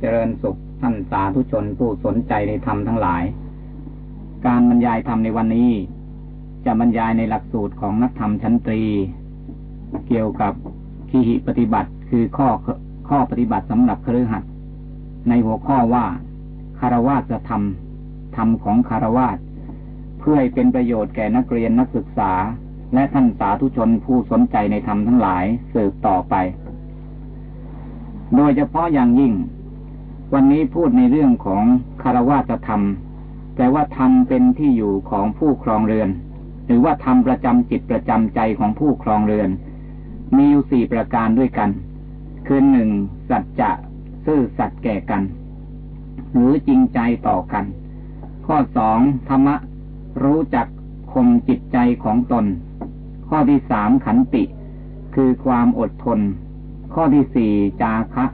เจริญสุขท่านสาธุชนผู้สนใจในธรรมทั้งหลาย การบรรยายธรรมในวันนี้ จะบรรยายในหลักสูตรของนักธรรมชั้นตรี เกี่ยวกับขีหิปฏิบัติคือข้อข้อปฏิบัติสำหรับครือขัดในหัวข้อว่าคารวะจะทำธรรมของคารวะเพื่อให้เป็นประโยชน์แก่นักเรียนนักศึกษา และท่านสาธุชนผู้สนใจในธรรมทั้งหลายสืบต่อไป โดยเฉพาะอย่างยิ่ง วันนี้พูดในเรื่องของคารวะจะทำแต่ว่าธรรมเป็นที่อยู่ของผู้ครองเรือน หรือว่าธรรมประจำจิตประจำใจของผู้ครองเรือน มีอยู่สี่ประการด้วยกัน คือหนึ่งสัจจะซื่อสัตย์แก่กัน หรือจริงใจต่อกัน ข้อสองธรรมะ รู้จักคมจิตใจของตน ข้อที่สามขันติ คือความอดทน ข้อที่สี่จาคะ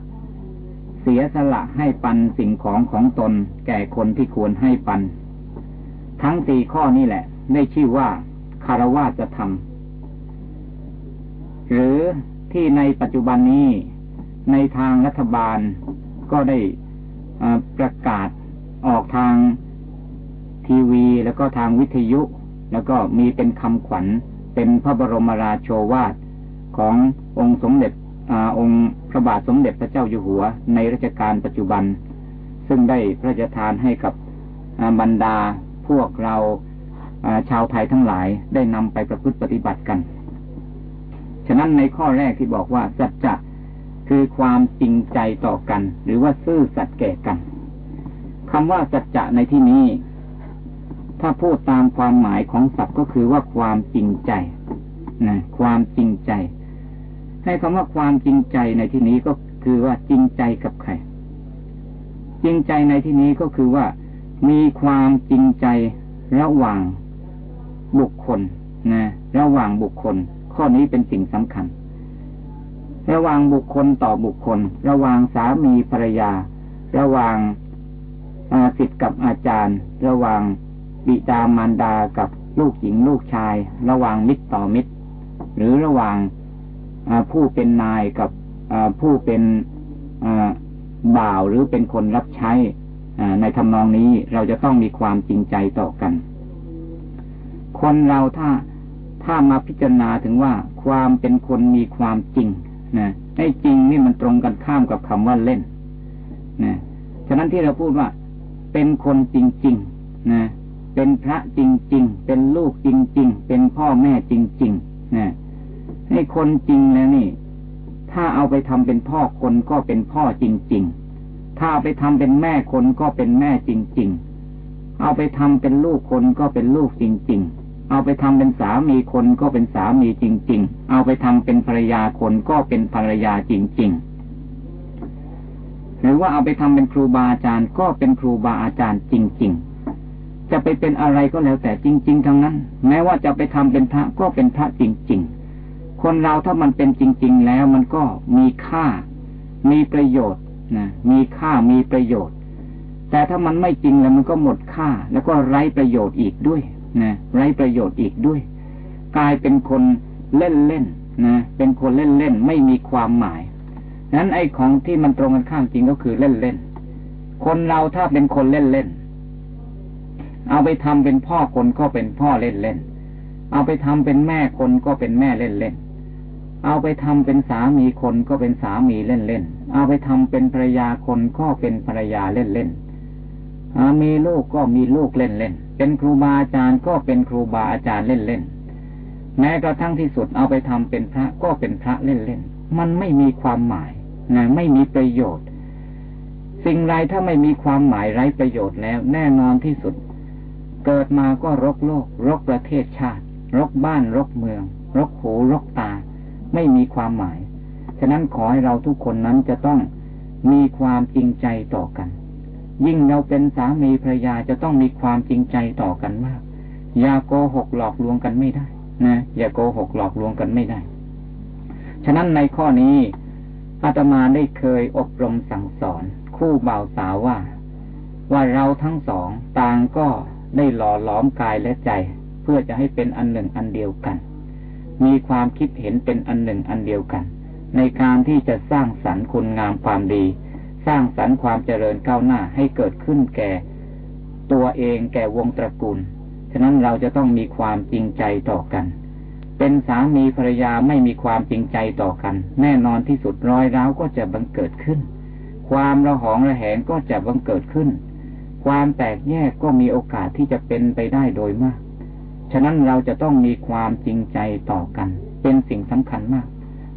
เสียสละให้ปันสิ่งของของตน แก่คนที่ควรให้ปัน ทั้งสี่ข้อนี้แหละ ได้ชื่อว่าคารวะจะทำหรือที่ในปัจจุบันนี้ ในทางรัฐบาลก็ได้ประกาศออกทางทีวีแล้วก็ทางวิทยุ แล้วก็มีเป็นคำขวัญเป็นพระบรมราโชวาทขององค์สมเด็จอองค์ ระบาทสมเด็จพระเจ้าอยู่หัว ในรัชกาลปัจจุบัน ซึ่งได้พระราชทานให้กับบรรดาพวกเราชาวไทยทั้งหลายได้นำไปประพฤติปฏิบัติกัน ฉะนั้นในข้อแรกที่บอกว่า สัจจะคือความจริงใจต่อกัน หรือว่าซื่อสัตย์แก่กันคำว่าสัจจะในที่นี้ ถ้าพูดตามความหมายของศัพท์ก็คือว่าความจริงใจนะความจริงใจ ให้คำว่าความจริงใจในที่นี้ก็คือว่าจริงใจกับใคร จริงใจในที่นี้ก็คือว่ามีความจริงใจระหว่างบุคคลนะระหว่างบุคคล ข้อนี้เป็นสิ่งสำคัญ ระหว่างบุคคลต่อบุคคล ระหว่างสามีภรรยา ระหว่างสิทธิ์กับอาจารย์ ระหว่างบิดามารดากับลูกหญิงลูกชาย ระหว่างมิตรต่อมิตร หรือระหว่าง ผู้เป็นนายกับผู้เป็นบ่าวหรือเป็นคนรับใช้ในทำนองนี้เราจะต้องมีความจริงใจต่อกัน คนเราถ้าถ้ามาพิจารณาถึงว่าความเป็นคนมีความจริงนะไอ้จริงนี่มันตรงกันข้ามกับคำว่าเล่นนะฉะนั้นที่เราพูดว่า เป็นคนจริงๆนะเป็นพระจริงๆ เป็นลูกจริงๆ เป็นพ่อแม่จริงๆนะ ให้คนจริงแล้วนี่ ถ้าเอาไปทำเป็นพ่อคนก็เป็นพ่อจริง ๆ ถ้าเอาไปทำเป็นแม่คนก็เป็นแม่จริง ๆ เอาไปทำเป็นลูกคนก็เป็นลูกจริง ๆ เอาไปทำเป็นสามีคนก็เป็นสามีจริง ๆ เอาไปทำเป็นภรรยาคนก็เป็นภรรยาจริง ๆหรือว่าเอาไปทำเป็นครูบาอาจารย์ก็เป็นครูบาอาจารย์จริง ๆ จะไปเป็นอะไรก็แล้วแต่จริง ๆ ทั้งนั้น แม้ว่าจะไปทำเป็นพระก็เป็นพระจริง ๆ คนเราถ้ามันเป็นจริง ๆ แล้วมันก็มีค่า มีประโยชน์นะมีค่ามีประโยชน์ แต่ถ้ามันไม่จริงแล้วมันก็หมดค่า แล้วก็ไร้ประโยชน์อีกด้วยนะไร้ประโยชน์อีกด้วย กลายเป็นคนเล่นเล่นนะเป็นคนเล่นเล่นไม่มีความหมายนั้นไอ้ของที่มันตรงกันข้ามจริงก็คือเล่นเล่นคนเราถ้าเป็นคนเล่นเล่นเอาไปทำเป็นพ่อคนก็เป็นพ่อเล่นเล่นเอาไปทำเป็นแม่คนก็เป็นแม่เล่นเล่น เอาไปทำเป็นสามีคนก็เป็นสามีเล่นเล่นเอาไปทำเป็นภรรยาคนก็เป็นภรรยาเล่นเล่นมีลูกก็มีลูกเล่นเล่นเป็นครูบาอาจารย์ก็เป็นครูบาอาจารย์เล่นๆแม้กระทั่งที่สุดเอาไปทำเป็นพระก็เป็นพระเล่นๆมันไม่มีความหมายนะไม่มีประโยชน์ สิ่งไรถ้าไม่มีความหมายไร้ประโยชน์แล้ว แน่นอนที่สุด เกิดมาก็รกโลก รกประเทศชาติ รกบ้านรกเมือง รกหูรกตา ไม่มีความหมาย ฉะนั้นขอให้เราทุกคนนั้นจะต้องมีความจริงใจต่อกัน ยิ่งเราเป็นสามีภรรยาจะต้องมีความจริงใจต่อกันมาก อย่าโกหกหลอกลวงกันไม่ได้นะอย่าโกหกหลอกลวงกันไม่ได้ ฉะนั้นในข้อนี้อาตมาได้เคยอบรมสั่งสอน คู่บ่าวสาวว่า ว่าเราทั้งสองต่างก็ได้หล่อหลอมกายและใจ เพื่อจะให้เป็นอันหนึ่งอันเดียวกัน มีความคิดเห็นเป็นอันหนึ่งอันเดียวกัน ในการที่จะสร้างสรรค์คุณงามความดี สร้างสรรค์ความเจริญก้าวหน้าให้เกิดขึ้นแก่ ตัวเองแก่วงตระกูล ฉะนั้นเราจะต้องมีความจริงใจต่อกัน เป็นสามีภรรยาไม่มีความจริงใจต่อกัน แน่นอนที่สุดรอยร้าวก็จะบังเกิดขึ้น ความระหองระแหงก็จะบังเกิดขึ้น ความแตกแยกก็มีโอกาสที่จะเป็นไปได้โดยมาก ฉะนั้นเราจะต้องมีความจริงใจต่อกัน เป็นสิ่งสำคัญมาก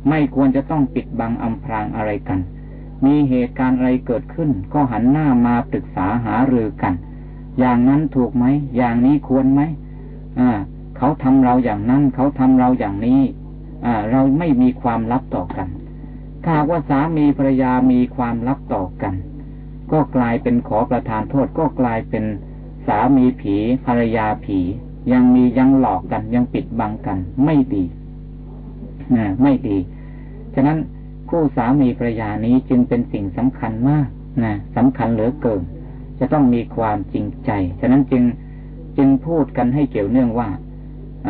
ไม่ควรจะต้องปิดบังอำพรางอะไรกัน มีเหตุการณ์อะไรเกิดขึ้น ก็หันหน้ามาปรึกษาหารือกัน อย่างนั้นถูกไหม อย่างนี้ควรไหมอ่า เขาทำเราอย่างนั้น เขาทำเราอย่างนี้ อ่า เราไม่มีความลับต่อกันถ้าว่าสามีภรรยามีความลับต่อกัน ก็กลายเป็นขอประทานโทษก็กลายเป็นสามีผีภรรยาผี ยังมียังหลอกกัน ยังปิดบังกัน ไม่ดีนะไม่ดี ฉะนั้นคู่สามีภรรยานี้จึงเป็นสิ่งสำคัญมากนะสำคัญเหลือเกิน จะต้องมีความจริงใจ ฉะนั้นจึงจึงพูดกันให้เกี่ยวเนื่องว่าอ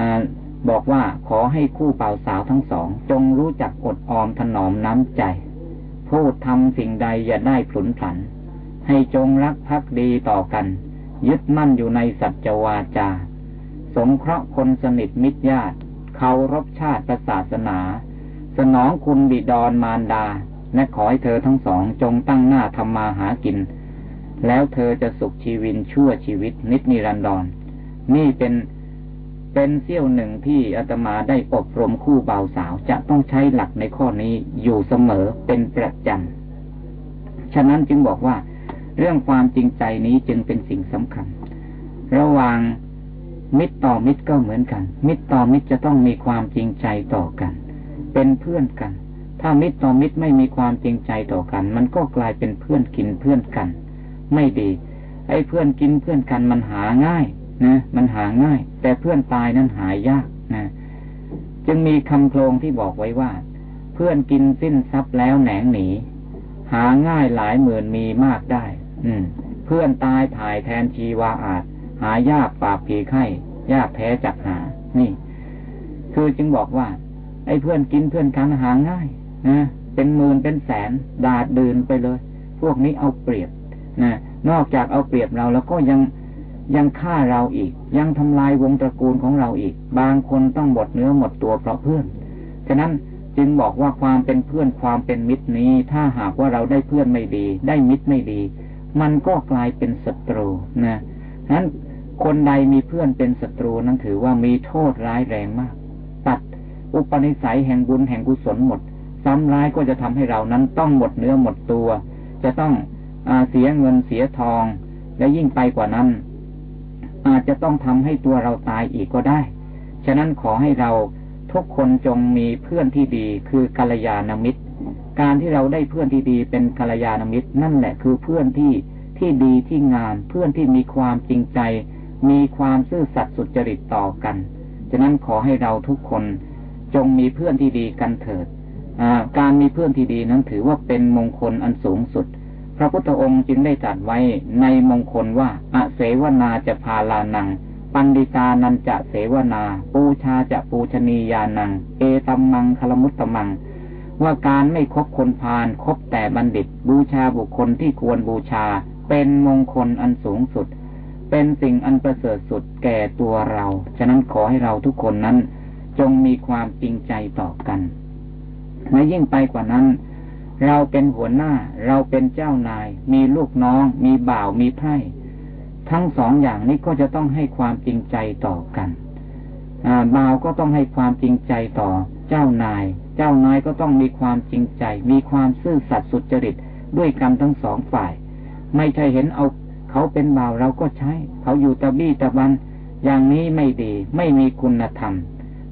บอกว่าขอให้คู่เป่าสาวทั้งสอง จงรู้จักอดออมถนอมน้ำใจ พูดทำสิ่งใดอย่าได้ผลุนผัน ให้จงรักภักดีต่อกัน ยึดมั่นอยู่ในสัจวาจา สงเคราะห์คนสนิทมิตรญาติเคารพชาติศาสนา สนองคุณบิดอนมารดา และขอให้เธอทั้งสองจงตั้งหน้าทำมาหากิน แล้วเธอจะสุขชีวินชั่วชีวิตนิดนิรันดรนี่เป็นเป็นเสี้ยวหนึ่งที่อาตมาได้อบรมคู่บ่าวสาวจะต้องใช้หลักในข้อนี้อยู่เสมอเป็นประจำฉะนั้นจึงบอกว่า เรื่องความจริงใจนี้จึงเป็นสิ่งสำคัญ ระหว่าง มิตรต่อมิตรก็เหมือนกัน มิตรต่อมิตรจะต้องมีความจริงใจต่อกัน เป็นเพื่อนกัน ถ้ามิตรต่อมิตรไม่มีความจริงใจต่อกัน มันก็กลายเป็นเพื่อนกินเพื่อนกัน ไม่ดี ไอ้เพื่อนกินเพื่อนกันมันหาง่ายนะ มันหาง่าย แต่เพื่อนตายนั้นหายากนะ จึงมีคำโครงที่บอกไว้ว่า เพื่อนกินสิ้นทรัพย์แล้วแหนงหนี หาง่ายหลายหมื่นมีมากได้ อืม เพื่อนตายถ่ายแทนชีวาอาจ หายากปากผีไข้ยากแท้จักหา นี่ คือจึงบอกว่า ไอ้เพื่อนกินเพื่อนกันหาง่ายนะเป็นหมื่นเป็นแสนดาดเดืนไปเลย พวกนี้เอาเปรียบนะนอกจากเอาเปรียบเราแล้วก็ยังยังฆ่าเราอีก ยังทำลายวงตระกูลของเราอีก บางคนต้องหมดเนื้อหมดตัวเพราะเพื่อนฉะนั้นจึงบอกว่าความเป็นเพื่อนความเป็นมิตรนี้ ถ้าหากว่าเราได้เพื่อนไม่ดี ได้มิตรไม่ดี มันก็กลายเป็นศัตรูนะนั้น คนใดมีเพื่อนเป็นศัตรูนั้นถือว่ามีโทษร้ายแรงมาก ตัดอุปนิสัยแห่งบุญแห่งกุศลหมด ซ้ำร้ายก็จะทำให้เรานั้นต้องหมดเนื้อหมดตัว จะต้องอเสียเงินเสียทอง และยิ่งไปกว่านั้น อาจจะต้องทำให้ตัวเราตายอีกก็ได้ ฉะนั้นขอให้เราทุกคนจงมีเพื่อนที่ดีคือกัลยาณมิตร การที่เราได้เพื่อนที่ดีเป็นกัลยาณมิตร นั่นแหละคือเพื่อนที่ที่ดีที่งามเพื่อนที่มีความจริงใจ มีความซื่อสัตย์สุจริตต่อกัน ฉะนั้นขอให้เราทุกคนจงมีเพื่อนที่ดีกันเถิดการมีเพื่อนที่ดีนั้นถือว่าเป็นมงคลอันสูงสุด พระพุทธองค์จึงได้ตรัสไว้ในมงคลว่าอเสวนาจะพาลานัง ปันดิตานันจะเสวนา ปูชาจะปูชนียานัง เอตัมมังคลมุตตมัง ว่าการไม่คบคนพาลคบแต่บัณฑิต บูชาบุคคลที่ควรบูชา เป็นมงคลอันสูงสุด เป็นสิ่งอันประเสริฐสุดแก่ตัวเรา ฉะนั้นขอให้เราทุกคนนั้น จงมีความจริงใจต่อกันและยิ่งไปกว่านั้น เราเป็นหัวหน้า เราเป็นเจ้านาย มีลูกน้อง มีบ่าวมีไพร่ทั้งสองอย่างนี้ก็จะต้องให้ความจริงใจต่อกันบ่าวก็ต้องให้ความจริงใจต่อ เจ้านาย เจ้านายก็ต้องมีความจริงใจ มีความซื่อสัตย์สุจริตด้วยกันทั้งสองฝ่าย ไม่ใช่เห็นเอา เขาเป็นบ่าวเราก็ใช้ เขาอยู่ตะบี้ตะบัน อย่างนี้ไม่ดี ไม่มีคุณธรรม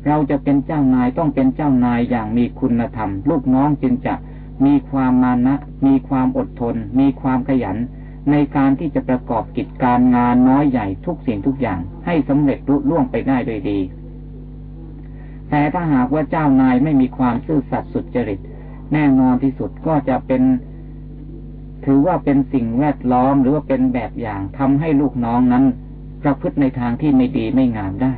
เราจะเป็นเจ้านายต้องเป็นเจ้านายอย่างมีคุณธรรม ลูกน้องจึงจะมีความมานะ มีความอดทน มีความขยัน ในการที่จะประกอบกิจการงานน้อยใหญ่ทุกสิ่งทุกอย่าง ให้สำเร็จรุ่ล่วงไปได้โดยดี แต่ถ้าหากว่าเจ้านายไม่มีความซื่อสัตย์สุจริต แน่นอนที่สุดก็จะเป็น ถือว่าเป็นสิ่งแวดล้อมหรือว่าเป็นแบบอย่างทำให้ลูกน้องนั้นประพฤติในทางที่ไม่ดีไม่งามได้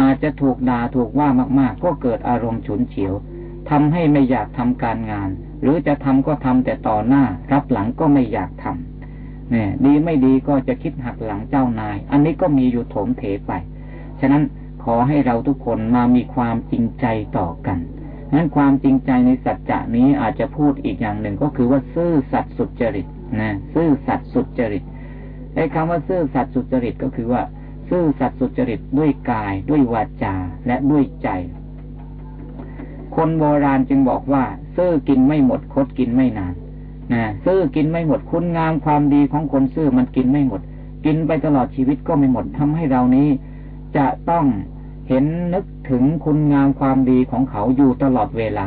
อาจจะถูกด่าถูกว่ามาก ๆ ก็เกิดอารมณ์ฉุนเฉียวทำให้ไม่อยากทำการงาน หรือจะทำก็ทำแต่ต่อหน้า รับหลังก็ไม่อยากทำเนี่ยดีไม่ดีก็จะคิดหักหลังเจ้านาย อันนี้ก็มีอยู่โถมเถไป ฉะนั้นขอให้เราทุกคนมามีความจริงใจต่อกัน นั้นความจริงใจในสัจจะนี้อาจจะพูดอีกอย่างหนึ่งก็คือว่าซื่อสัตย์สุจริตนะซื่อสัตย์สุจริตไอ้คำว่าซื่อสัตย์สุจริตก็คือว่า ซื่อสัตย์สุจริตด้วยกายด้วยวาจาและด้วยใจ คนโบราณจึงบอกว่า ซื่อกินไม่หมดคดกินไม่นานนะซื่อกินไม่หมดคุณงามความดีของคนซื่อมันกินไม่หมด กินไปตลอดชีวิตก็ไม่หมดทำให้เรานี้ จะต้อง ห็นนึกถึงคุณงามความดีของเขาอยู่ตลอดเวลา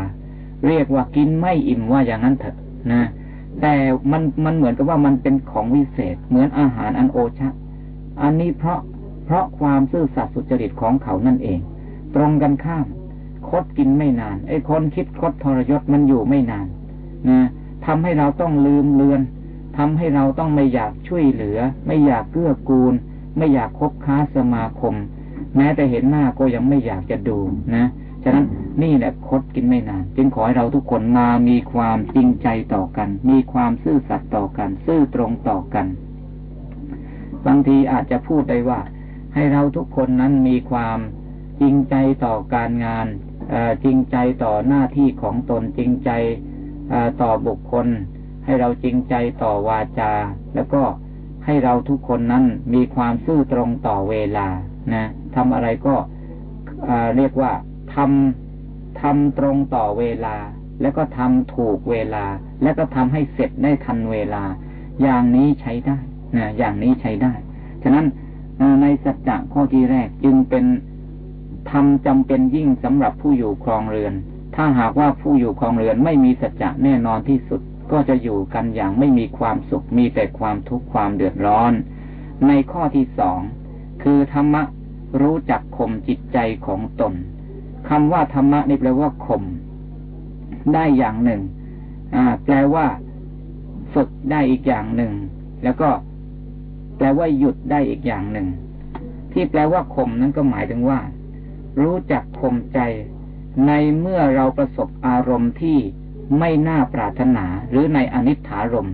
เรียกว่ากินไม่อิ่มว่าอย่างนั้นเถอะนะแต่มันมันเหมือนกับว่ามันเป็นของวิเศษ เหมือนอาหารอันโอชะ อันนี้เพราะเพราะความซื่อสัตย์สุจริตของเขานั่นเอง ตรงกันข้าม คดกินไม่นาน ไอ้คนคิดคดทรยศมันอยู่ไม่นานนะทำให้เราต้องลืมเลือนทำให้เราต้องไม่อยากช่วยเหลือ ไม่อยากเกื้อกูล ไม่อยากคบค้าสมาคม แม้แต่เห็นหน้าก็ยังไม่อยากจะดูนะฉะนั้นนี่แหละคดกินไม่นาน จึงขอให้เราทุกคนมามีความจริงใจต่อกัน มีความซื่อสัตย์ต่อกัน ซื่อตรงต่อกัน บางทีอาจจะพูดได้ว่า ให้เราทุกคนนั้นมีความจริงใจต่อการงานจริงใจต่อหน้าที่ของตนจริงใจต่อบุคคล ให้เราจริงใจต่อวาจา แล้วก็ให้เราทุกคนนั้นมีความซื่อตรงต่อเวลานะ ทำอะไรก็เรียกว่าทำทำตรงต่อเวลา แล้วก็ทำถูกเวลา แล้วก็ทำให้เสร็จได้ทันเวลา อย่างนี้ใช้ได้นะอย่างนี้ใช้ได้ ฉะนั้นในสัจจะข้อที่แรกจึงเป็นทำจำเป็นยิ่งสำหรับผู้อยู่ครองเรือน ถ้าหากว่าผู้อยู่ครองเรือนไม่มีสัจจะแน่นอนที่สุด ก็จะอยู่กันอย่างไม่มีความสุข มีแต่ความทุกข์ความเดือดร้อน ในข้อที่สองคือธรรมะ รู้จักข่มจิตใจของตนคำว่าธรรมะนี่แปลว่าข่มได้อย่างหนึ่ง อ่า แปลว่าฝึกได้อีกอย่างหนึ่ง แล้วก็แปลว่าหยุดได้อีกอย่างหนึ่ง ที่แปลว่าข่มนั้นก็หมายถึงว่า รู้จักข่มใจ ในเมื่อเราประสบอารมณ์ที่ไม่น่าปรารถนา หรือในอนิจฐารม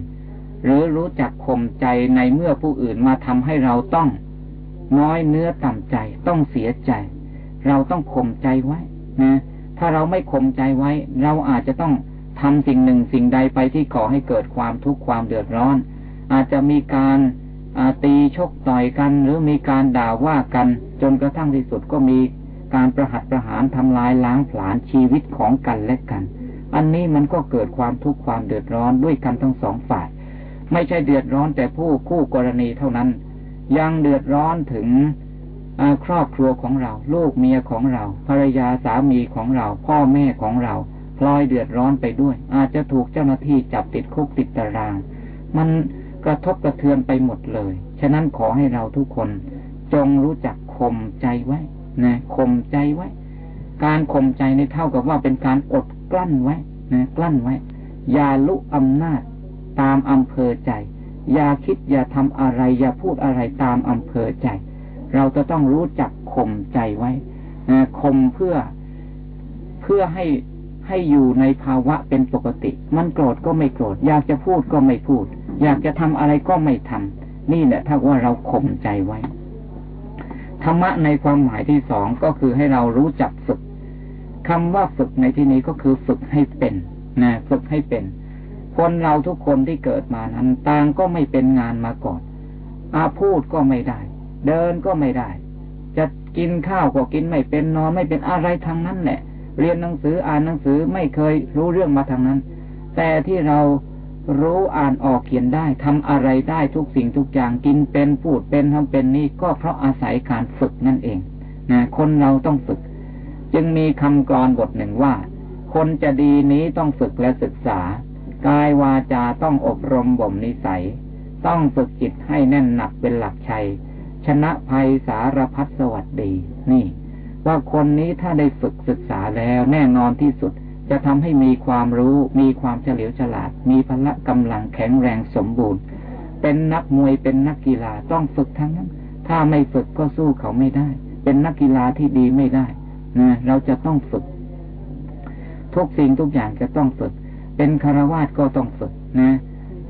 หรือรู้จักข่มใจในเมื่อผู้อื่นมาทำให้เราต้อง น้อยเนื้อต่ำใจต้องเสียใจ เราต้องข่มใจไว้นะถ้าเราไม่ข่มใจไว้ เราอาจจะต้องทำสิ่งหนึ่งสิ่งใดไปที่ก่อให้เกิดความทุกข์ความเดือดร้อน อาจจะมีการตีชกต่อยกัน หรือมีการด่าว่ากัน จนกระทั่งที่สุดก็มีการประหัตประหารทำลายล้างผลาญชีวิตของกันและกัน อันนี้มันก็เกิดความทุกข์ความเดือดร้อนด้วยกันทั้งสองฝ่าย ไม่ใช่เดือดร้อนแต่ผู้คู่กรณีเท่านั้น ยังเดือดร้อนถึงครอบครัวของเรา ลูกเมียของเรา ภรรยาสามีของเรา พ่อแม่ของเราพลอยเดือดร้อนไปด้วย อาจจะถูกเจ้าหน้าที่จับติดคุกติดตาราง มันกระทบกระเทือนไปหมดเลย ฉะนั้นขอให้เราทุกคน จงรู้จักข่มใจไว้นะข่มใจไว้ การข่มใจในเท่ากับว่าเป็นการอดกลั้นไว้นะกลั้นไว้อย่าลุอำนาจตามอำเภอใจ อย่าคิดอย่าทำอะไร อย่าพูดอะไรตามอำเภอใจ เราจะต้องรู้จักข่มใจไว้ข่มเพื่อเพื่อให้ให้อยู่ในภาวะเป็นปกติ มันโกรธก็ไม่โกรธ อยากจะพูดก็ไม่พูด อยากจะทำอะไรก็ไม่ทำนี่แหละถ้าว่าเราข่มใจไว้ธรรมะในความหมายที่สองก็คือให้เรารู้จักฝึกคำว่าฝึกในที่นี้ก็คือฝึกให้เป็นนะฝึกให้เป็น คนเราทุกคนที่เกิดมานั้นต่างก็ไม่เป็นงานมาก่อน อาพูดก็ไม่ได้ เดินก็ไม่ได้ จะกินข้าวก็กินไม่เป็นนอนไม่เป็นอะไรทางนั้นแหละ เรียนหนังสืออ่านหนังสือไม่เคยรู้เรื่องมาทางนั้น แต่ที่เรารู้อ่านออกเขียนได้ทำอะไรได้ทุกสิ่งทุกอย่างกินเป็นพูดเป็นทำเป็นนี่ก็เพราะอาศัยการฝึกนั่นเองนะคนเราต้องฝึก จึงมีคำกรอนบทหนึ่งว่า คนจะดีนี้ต้องฝึกและศึกษา กายวาจาต้องอบรมบ่มนิสัย ต้องฝึกจิตให้แน่นหนักเป็นหลักชัย ชนะภัยสารพัดสวัสดี นี่ ว่าคนนี้ถ้าได้ฝึกศึกษาแล้วแน่นอนที่สุด จะทำให้มีความรู้ มีความเฉลียวฉลาด มีพละกำลังแข็งแรงสมบูรณ์ เป็นนักมวยเป็นนักกีฬาต้องฝึกทั้งนั้น ถ้าไม่ฝึกก็สู้เขาไม่ได้ เป็นนักกีฬาที่ดีไม่ได้นะเราจะต้องฝึก ทุกสิ่งทุกอย่างจะต้องฝึก เป็นคารวาสก็ต้องฝึกนะ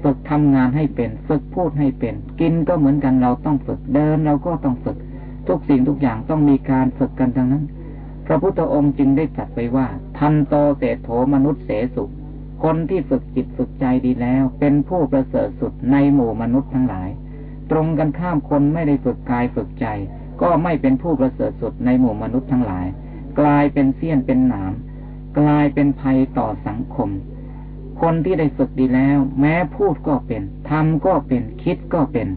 ฝึกทำงานให้เป็น ฝึกพูดให้เป็น กินก็เหมือนกันเราต้องฝึก เดินเราก็ต้องฝึก ทุกสิ่งทุกอย่างต้องมีการฝึกกันทั้งนั้น พระพุทธองค์จึงได้จัดไว้ว่า ทันโตเตโถมนุษย์เสสุคนที่ฝึกจิตฝึกใจดีแล้ว เป็นผู้ประเสริฐสุดในหมู่มนุษย์ทั้งหลาย ตรงกันข้ามคนไม่ได้ฝึกกายฝึกใจ ก็ไม่เป็นผู้ประเสริฐสุดในหมู่มนุษย์ทั้งหลาย กลายเป็นเสี้ยนเป็นหนามกลายเป็นภัยต่อสังคม คนที่ได้ฝึกดีแล้ว แม้พูดก็เป็นทำก็เป็นคิดก็เป็น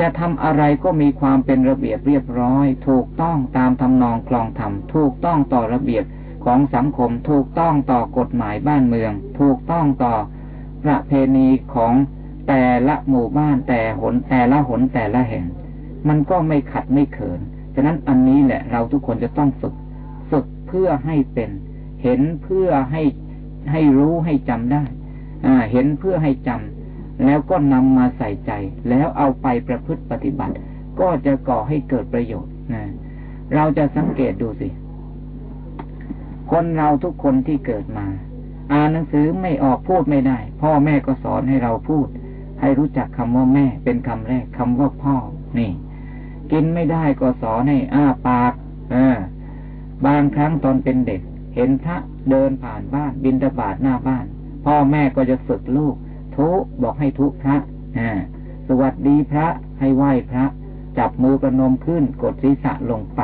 จะทำอะไรก็มีความเป็นระเบียบเรียบร้อย ถูกต้องตามทำนองคลองธรรมถูกต้องต่อระเบียบของสังคมถูกต้องต่อกฎหมายบ้านเมือง ถูกต้องต่อประเพณีของแต่ละหมู่บ้านแต่หนแต่ละหนแต่ละแห่ง มันก็ไม่ขัดไม่เขินฉะนั้นอันนี้แหละเราทุกคนจะต้องฝึก ฝึกเพื่อให้เป็น เห็นเพื่อให้ ให้รู้ให้จำได้ อ่า เห็นเพื่อให้จำแล้วก็นำมาใส่ใจ แล้วเอาไปประพฤติปฏิบัติ ก็จะก่อให้เกิดประโยชน์นะเราจะสังเกตดูสิ คนเราทุกคนที่เกิดมา อ่านหนังสือไม่ออกพูดไม่ได้ พ่อแม่ก็สอนให้เราพูด ให้รู้จักคำว่าแม่ เป็นคำแรกคำว่าพ่อ นี่ กินไม่ได้ก็สอนให้อ้าปาก เออบางครั้งตอนเป็นเด็ก เห็นพระ เดินผ่านบ้าน บินตบาดหน้าบ้าน พ่อแม่ก็จะฝึกลูก ทุบอกให้ทุพระอสวัสดีพระให้ไหว้พระ จับมือประนมขึ้นกดศีรษะลงไป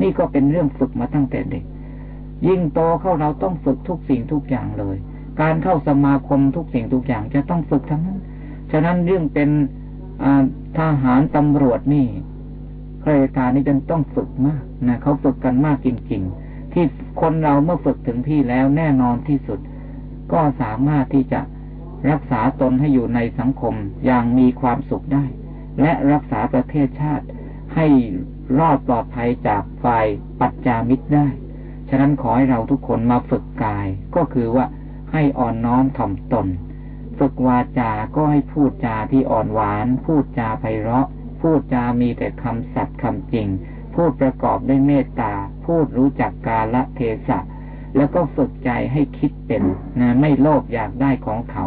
นี่ก็เป็นเรื่องฝึกมาตั้งแต่เด็ก ยิ่งโตเข้าเราต้องฝึกทุกสิ่งทุกอย่างเลย การเข้าสมาคมทุกสิ่งทุกอย่างจะต้องฝึกทั้งนั้น ฉะนั้นเรื่องเป็นทหารตำรวจนี่ข้าราชการนี่จนต้องฝึกมากนะเขาฝึกกันมากจริง ๆ ที่คนเราเมื่อฝึกถึงที่แล้วแน่นอนที่สุด ก็สามารถที่จะรักษาตนให้อยู่ในสังคมอย่างมีความสุขได้ และรักษาประเทศชาติให้รอดปลอดภัยจากฝ่ายปัจจามิตรได้ ฉะนั้นขอให้เราทุกคนมาฝึกกาย ก็คือว่าให้อ่อนน้อมถ่อมตน ฝึกวาจา ก็ให้พูดจาที่อ่อนหวาน พูดจาไพเราะ พูดจามีแต่คำสัตย์คำจริง พูดประกอบด้วยเมตตา พูดรู้จักกาละเทศะ แล้วก็ฝึกใจให้คิดเป็นนะไม่โลภอยากได้ของเขา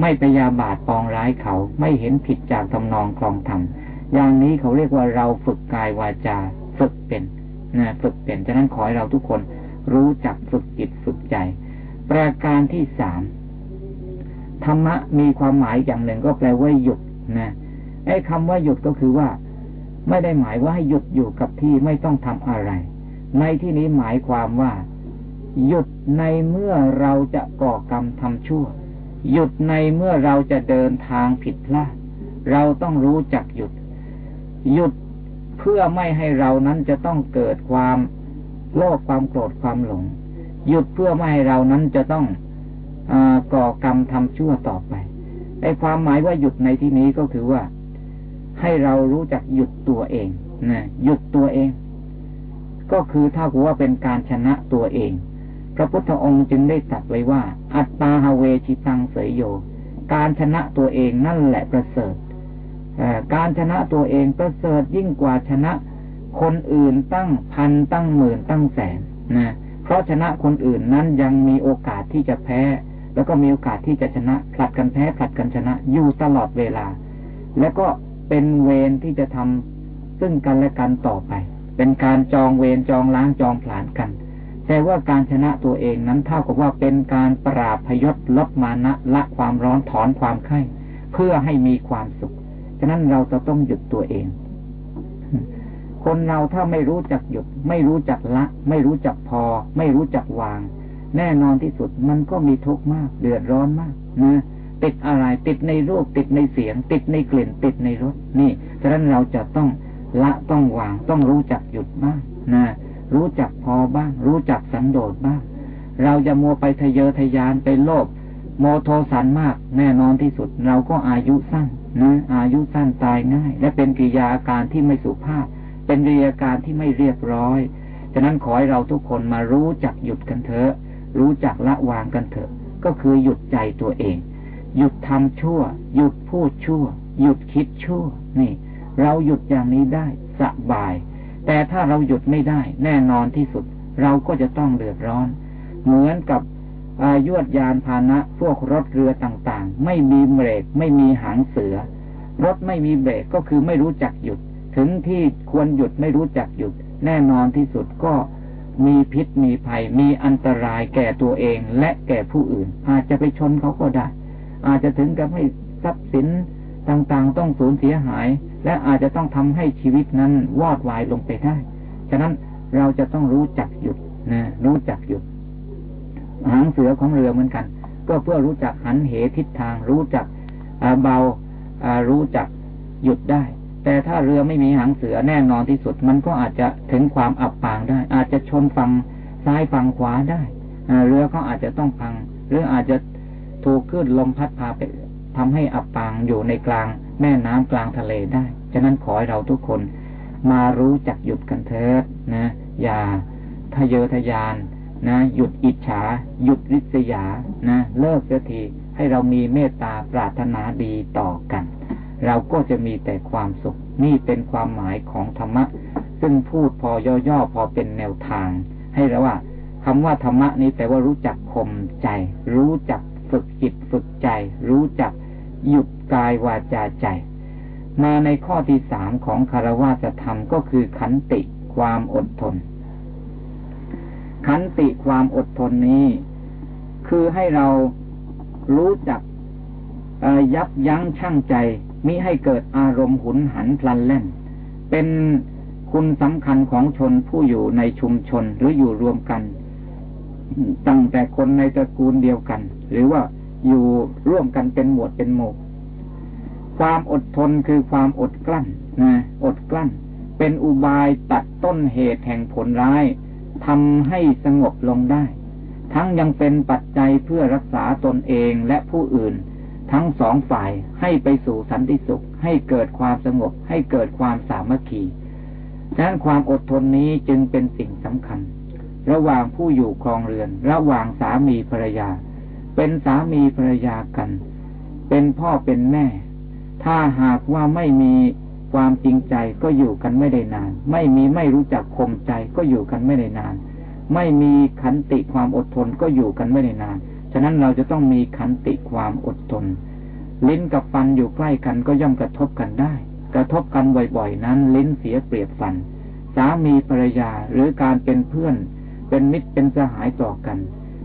ไม่พยาบาทปองร้ายเขา ไม่เห็นผิดจากทำนองคลองธรรม อย่างนี้เขาเรียกว่าเราฝึกกายวาจา ฝึกเป็นนะฝึกเป็นฉะนั้นขอให้เราทุกคนรู้จักฝึกจิตฝึกใจ ประการที่สามธรรมะมีความหมายอย่างหนึ่งก็แปลว่าหยุดนะไอ้คำว่าหยุดก็คือว่า ไม่ได้หมายว่าให้หยุดอยู่กับที่ไม่ต้องทำอะไร ในที่นี้หมายความว่า หยุดในเมื่อเราจะก่อกรรมทำชั่ว หยุดในเมื่อเราจะเดินทางผิดพลาด เราต้องรู้จักหยุด หยุดเพื่อไม่ให้เรานั้นจะต้องเกิดความโลภความโกรธความหลง หยุดเพื่อไม่ให้เรานั้นจะต้องอก่อกรรมทำชั่วต่อไปไอ้ความหมายว่าหยุดในที่นี้ก็คือว่า ให้เรารู้จักหยุดตัวเองนะหยุดตัวเอง ก็คือถ้าว่าเป็นการชนะตัวเอง พระพุทธองค์จึงได้ตรัสไว้ว่า อัตตาฮเวชิตังเสยโย การชนะตัวเองนั่นแหละประเสริฐการชนะตัวเองประเสริฐยิ่งกว่าชนะ คนอื่นตั้งพันตั้งหมื่นตั้งแสนนะเพราะชนะคนอื่นนั้นยังมีโอกาสที่จะแพ้ แล้วก็มีโอกาสที่จะชนะผลัดกันแพ้ผลัดกันชนะอยู่ตลอดเวลา แล้วก็ เป็นเวรที่จะทำซึ่งกันและกันต่อไป เป็นการจองเวรจองล้างจองผลานกัน แต่ว่าการชนะตัวเองนั้นเท่ากับว่าเป็นการปราบพยศลดมานะละความร้อนถอนความไข้ เพื่อให้มีความสุข ฉะนั้นเราจะต้องหยุดตัวเอง คนเราถ้าไม่รู้จักหยุด ไม่รู้จักละ ไม่รู้จักพอ ไม่รู้จักวาง แน่นอนที่สุดมันก็มีทุกข์มาก เดือดร้อนมากนะ ติดอะไร ติดในรูป ติดในเสียง ติดในกลิ่น ติดในรสนี่ฉะนั้นเราจะต้องละต้องวางต้องรู้จักหยุดบ้างนะรู้จักพอบ้าง รู้จักสันโดษบ้าง เราจะมัวไปทะเยอทะยานไปโลภโมโทสันมากแน่นอนที่สุด เราก็อายุสั้นนะอายุสั้นตายง่าย และเป็นกิริยาอาการที่ไม่สุภาพ เป็นเรียการที่ไม่เรียบร้อยฉะนั้นขอให้เราทุกคนมารู้จักหยุดกันเถอะ รู้จักละวางกันเถอะ ก็คือหยุดใจตัวเอง หยุดทำชั่ว หยุดพูดชั่ว หยุดคิดชั่ว นี่ เราหยุดอย่างนี้ได้สบาย แต่ถ้าเราหยุดไม่ได้ แน่นอนที่สุด เราก็จะต้องเดือดร้อน เหมือนกับยวดยานพาหนะ พวกรถเรือต่างๆ ไม่มีเบรก ไม่มีหางเสือ รถไม่มีเบรกก็คือไม่รู้จักหยุด ถึงที่ควรหยุดไม่รู้จักหยุด แน่นอนที่สุดก็มีพิษมีภัย มีอันตรายแก่ตัวเองและแก่ผู้อื่น อาจจะไปชนเขาก็ได้ อาจจะถึงกับให้ทรัพย์สินต่างๆ ต้องสูญเสียหาย และอาจจะต้องทำให้ชีวิตนั้นวอดวายลงไปได้ ฉะนั้นเราจะต้องรู้จักหยุดนะรู้จักหยุดหางเสือของเรือเหมือนกัน ก็เพื่อรู้จักหันเหทิศทาง รู้จักเบารู้จักหยุดได้ แต่ถ้าเรือไม่มีหางเสือแน่นอนที่สุด มันก็อาจจะถึงความอับปางได้ อาจจะชนฝั่งซ้ายฝั่งขวาได้เรือก็อาจจะต้องพัง หรืออาจจะ ถูกคลื่นลมพัดพาไปทำให้อับปางอยู่ในกลางแม่น้ำกลางทะเลได้ ฉะนั้นขอให้เราทุกคนมารู้จักหยุดกันเถิดนะ อย่าทะเยอทะยานนะ หยุดอิจฉา หยุดริษยา นะ เลิกเสียทีให้เรามีเมตตาปรารถนาดีต่อกัน เราก็จะมีแต่ความสุข นี่เป็นความหมายของธรรมะ ซึ่งพูดพอย่อๆพอเป็นแนวทาง ให้เราว่าคำว่าธรรมะนี้แปลว่ารู้จักข่มใจ รู้จัก ฝึกจิตฝึกใจ รู้จักหยุดกายวาจาใจ มาในข้อที่สามของคารวะธรรมก็คือขันติความอดทน ขันติความอดทนนี้ คือให้เรารู้จักยับยั้งชั่งใจมิให้เกิดอารมณ์หุนหันพลันเล่น เป็นคุณสำคัญของชนผู้อยู่ในชุมชนหรืออยู่รวมกัน ตั้งแต่คนในตระกูลเดียวกัน หรือว่าอยู่ร่วมกันเป็นหมวดเป็นหมู่ความอดทนคือความอดกลั้นนะอดกลั้น เป็นอุบายตัดต้นเหตุแห่งผลร้ายทำให้สงบลงได้ ทั้งยังเป็นปัจจัยเพื่อรักษาตนเองและผู้อื่น ทั้งสองฝ่ายให้ไปสู่สันติสุข ให้เกิดความสงบ ให้เกิดความสามัคคีดังนั้นความอดทนนี้จึงเป็นสิ่งสำคัญ ระหว่างผู้อยู่ครองเรือน ระหว่างสามีภรรยา เป็นสามีภรรยากัน เป็นพ่อเป็นแม่ ถ้าหากว่าไม่มีความจริงใจก็อยู่กันไม่ได้นาน ไม่มีไม่รู้จักคมใจก็อยู่กันไม่ได้นาน ไม่มีขันติความอดทนก็อยู่กันไม่ได้นาน ฉะนั้นเราจะต้องมีขันติความอดทน ลิ้นกับฟันอยู่ใกล้กันก็ย่อมกระทบกันได้ กระทบกันบ่อยๆ นั้น ลิ้นเสียเปรียบฟัน สามีภรรยาหรือการเป็นเพื่อน เป็นมิตรเป็นสหายต่อกัน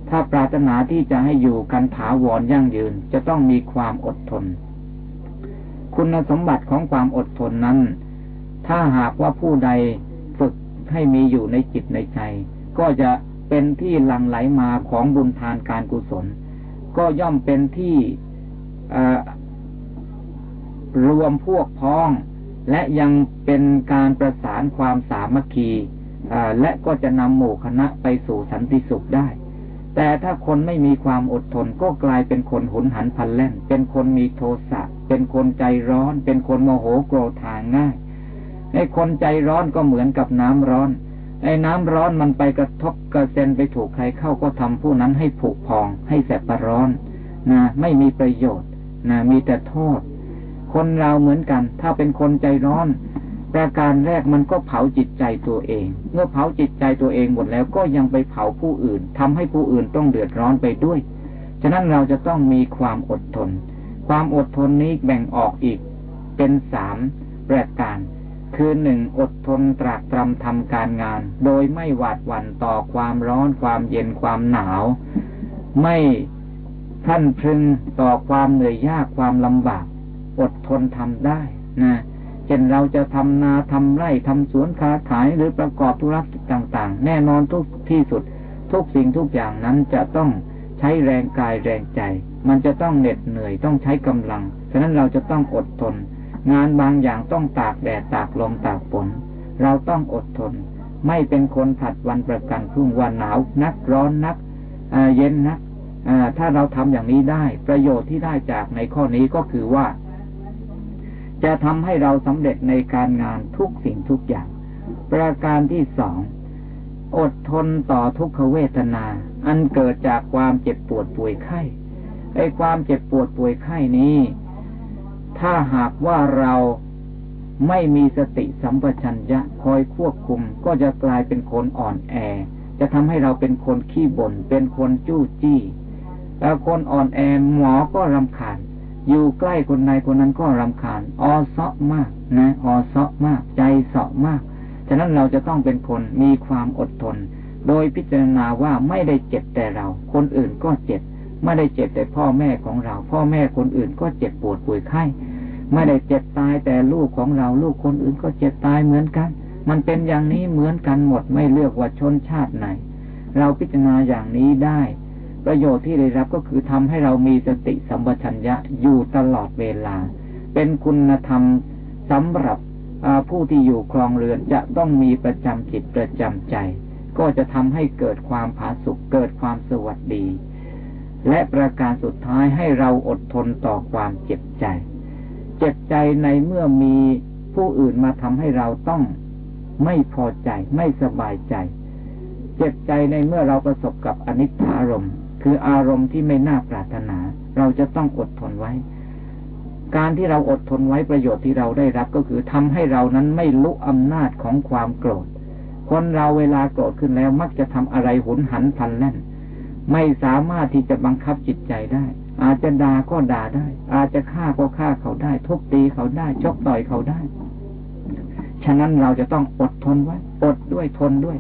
ถ้าปรารถนาที่จะให้อยู่กันถาวรยั่งยืนจะต้องมีความอดทน คุณสมบัติของความอดทนนั้น ถ้าหากว่าผู้ใดฝึกให้มีอยู่ในจิตในใจ ก็จะเป็นที่หลั่งไหลมาของบุญทานการกุศล ก็ย่อมเป็นที่รวมพวกพ้อง และยังเป็นการประสานความสามัคคี และก็จะนำหมู่คณะไปสู่สันติสุขได้ แต่ถ้าคนไม่มีความอดทนก็กลายเป็นคนหุนหันพันแล่น เป็นคนมีโทสะ เป็นคนใจร้อน เป็นคนโมโหโกรธาง่ายไอ้คนใจร้อนก็เหมือนกับน้ำร้อน ไอ้น้ำร้อนมันไปกระทบกระเซ็นไปถูกใครเข้าก็ทำผู้นั้นให้ผุพอง ให้แสบประร้อนนะไม่มีประโยชน์นะมีแต่โทษ คนเราเหมือนกัน ถ้าเป็นคนใจร้อน ประการแรกมันก็เผาจิตใจตัวเอง เมื่อเผาจิตใจตัวเองหมดแล้วก็ยังไปเผาผู้อื่นทำให้ผู้อื่นต้องเดือดร้อนไปด้วย ฉะนั้นเราจะต้องมีความอดทน ความอดทนนี้แบ่งออกอีก เป็นสามประการ คือหนึ่งอดทนตรากตรำทำการงาน โดยไม่หวาดหวั่นต่อความร้อน ความเย็นความหนาว ไม่ท่านพึงต่อความเหนื่อยยากความลำบาก อดทนทำได้นะ ช่นเราจะทำนาทำไร่ทำสวนค้าขายหรือประกอบธุรกิจต่างๆ แน่นอนทุกที่สุด ทุกสิ่งทุกอย่างนั้นจะต้องใช้แรงกายแรงใจ มันจะต้องเหน็ดเหนื่อยต้องใช้กำลัง ฉะนั้นเราจะต้องอดทน งานบางอย่างต้องตากแดดตากลมตากฝนเราต้องอดทน ไม่เป็นคนผัดวันประกันพรุ่งวันหนาวนักร้อนนักเย็นนักถ้าเราทำอย่างนี้ได้ ประโยชน์ที่ได้จากในข้อนี้ก็คือว่า จะทำให้เราสำเร็จในการงานทุกสิ่งทุกอย่าง ประการที่สอง อดทนต่อทุกขเวทนา อันเกิดจากความเจ็บปวดป่วยไข้ไอ้ความเจ็บปวดป่วยไข้นี้ ถ้าหากว่าเราไม่มีสติสัมปชัญญะคอยควบคุม ก็จะกลายเป็นคนอ่อนแอ จะทำให้เราเป็นคนขี้บน่นเป็นคนจู้จี้แล้วคนอ่อนแอหมอก็รำคาญ อยู่ใกล้คนใดคนนั้นก็รำคาญอเซาะมากนะอเซาะมาก ใจเสาะมาก ฉะนั้นเราจะต้องเป็นคนมีความอดทน โดยพิจารณาว่าไม่ได้เจ็บแต่เรา คนอื่นก็เจ็บ ไม่ได้เจ็บแต่พ่อแม่ของเรา พ่อแม่คนอื่นก็เจ็บปวดป่วยไข้ไม่ได้เจ็บตายแต่ลูกของเราลูกคนอื่นก็เจ็บตายเหมือนกัน มันเป็นอย่างนี้เหมือนกันหมดไม่เลือกว่าชนชาติไหน เราพิจารณาอย่างนี้ได้ ประโยชน์ที่ได้รับก็คือทำให้เรามีสติสัมปชัญญะอยู่ตลอดเวลา เป็นคุณธรรมสำหรับผู้ที่อยู่ครองเรือนจะต้องมีประจำจิตประจำใจ ก็จะทำให้เกิดความผาสุกเกิดความสวัสดี และประการสุดท้ายให้เราอดทนต่อความเจ็บใจ เจ็บใจในเมื่อมีผู้อื่นมาทำให้เราต้องไม่พอใจไม่สบายใจ เจ็บใจในเมื่อเราประสบกับอนิจจารมณ์ คืออารมณ์ที่ไม่น่าปรารถนา เราจะต้องอดทนไว้ การที่เราอดทนไว้ประโยชน์ที่เราได้รับก็คือทำให้เรานั้นไม่ลุกอำนาจของความโกรธ คนเราเวลาโกรธขึ้นแล้วมักจะทำอะไรหุนหันพลันแล่น ไม่สามารถที่จะบังคับจิตใจได้ อาจจะด่าก็ด่าได้ อาจจะฆ่าก็ฆ่าเขาได้ทุบตีเขาได้ชกต่อยเขาได้ ฉะนั้นเราจะต้องอดทนไว้ อดด้วยทนด้วย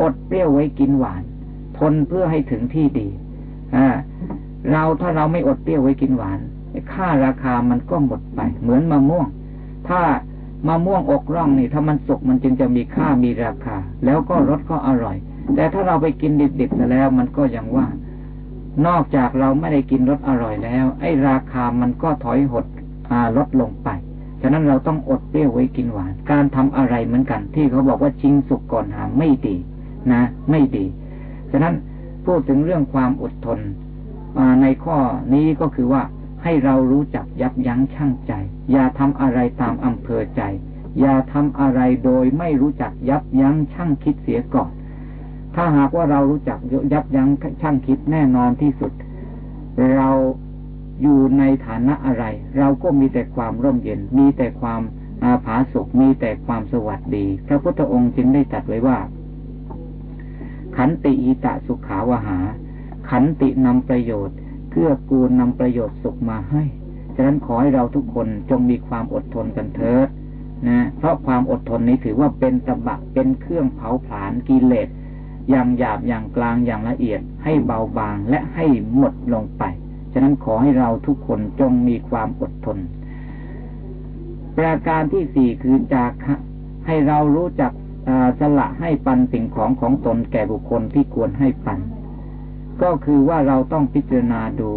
อดเปรี้ยวไว้กินหวาน ทนเพื่อให้ถึงที่ดี เราถ้าเราไม่อดเปรี้ยวไว้กินหวานค่าราคามันก็หมดไป เหมือนมะม่วง ถ้ามะม่วงอกร่องนี่ ถ้ามันสุกมันจึงจะมีค่ามีราคา แล้วก็รสก็อร่อย แต่ถ้าเราไปกินดิบๆแล้วมันก็ยังว่า นอกจากเราไม่ได้กินรสอร่อยแล้ว ไอ้ราคามันก็ถอยหดลดลงไป ฉะนั้นเราต้องอดเปรี้ยวไว้กินหวาน การทำอะไรเหมือนกัน ที่เขาบอกว่าชิงสุกก่อนหาไม่ดี นะ ไม่ดี ฉะนั้น พูดถึงเรื่องความอดทนในข้อนี้ก็คือว่าให้เรารู้จักยับยั้งชั่งใจ อย่าทำอะไรตามอำเภอใจ อย่าทำอะไรโดยไม่รู้จักยับยั้งชั่งคิดเสียก่อน ถ้าหากว่าเรารู้จักยับยั้งชั่งคิดแน่นอนที่สุด เราอยู่ในฐานะอะไร เราก็มีแต่ความร่มเย็น มีแต่ความอาภาสุขมีแต่ความสวัสดี พระพุทธองค์จึงได้ตรัสไว้ว่า ขันติอิตะสุขาวหา ขันตินำประโยชน์เกื้อกูลนำประโยชน์สุขมาให้ ฉะนั้นขอให้เราทุกคนจงมีความอดทนกันเถิดนะ เพราะความอดทนนี้ถือว่าเป็นตบะเป็นเครื่องเผาผลาญกิเลสอย่างหยาบอย่างกลางอย่างละเอียด ให้เบาบางและให้หมดลงไป ฉะนั้นขอให้เราทุกคนจงมีความอดทน ประการที่สี่คือจากให้เรารู้จัก สละให้ปันสิ่งของของตนแก่บุคคลที่ควรให้ปัน ก็คือว่าเราต้องพิจารณาดู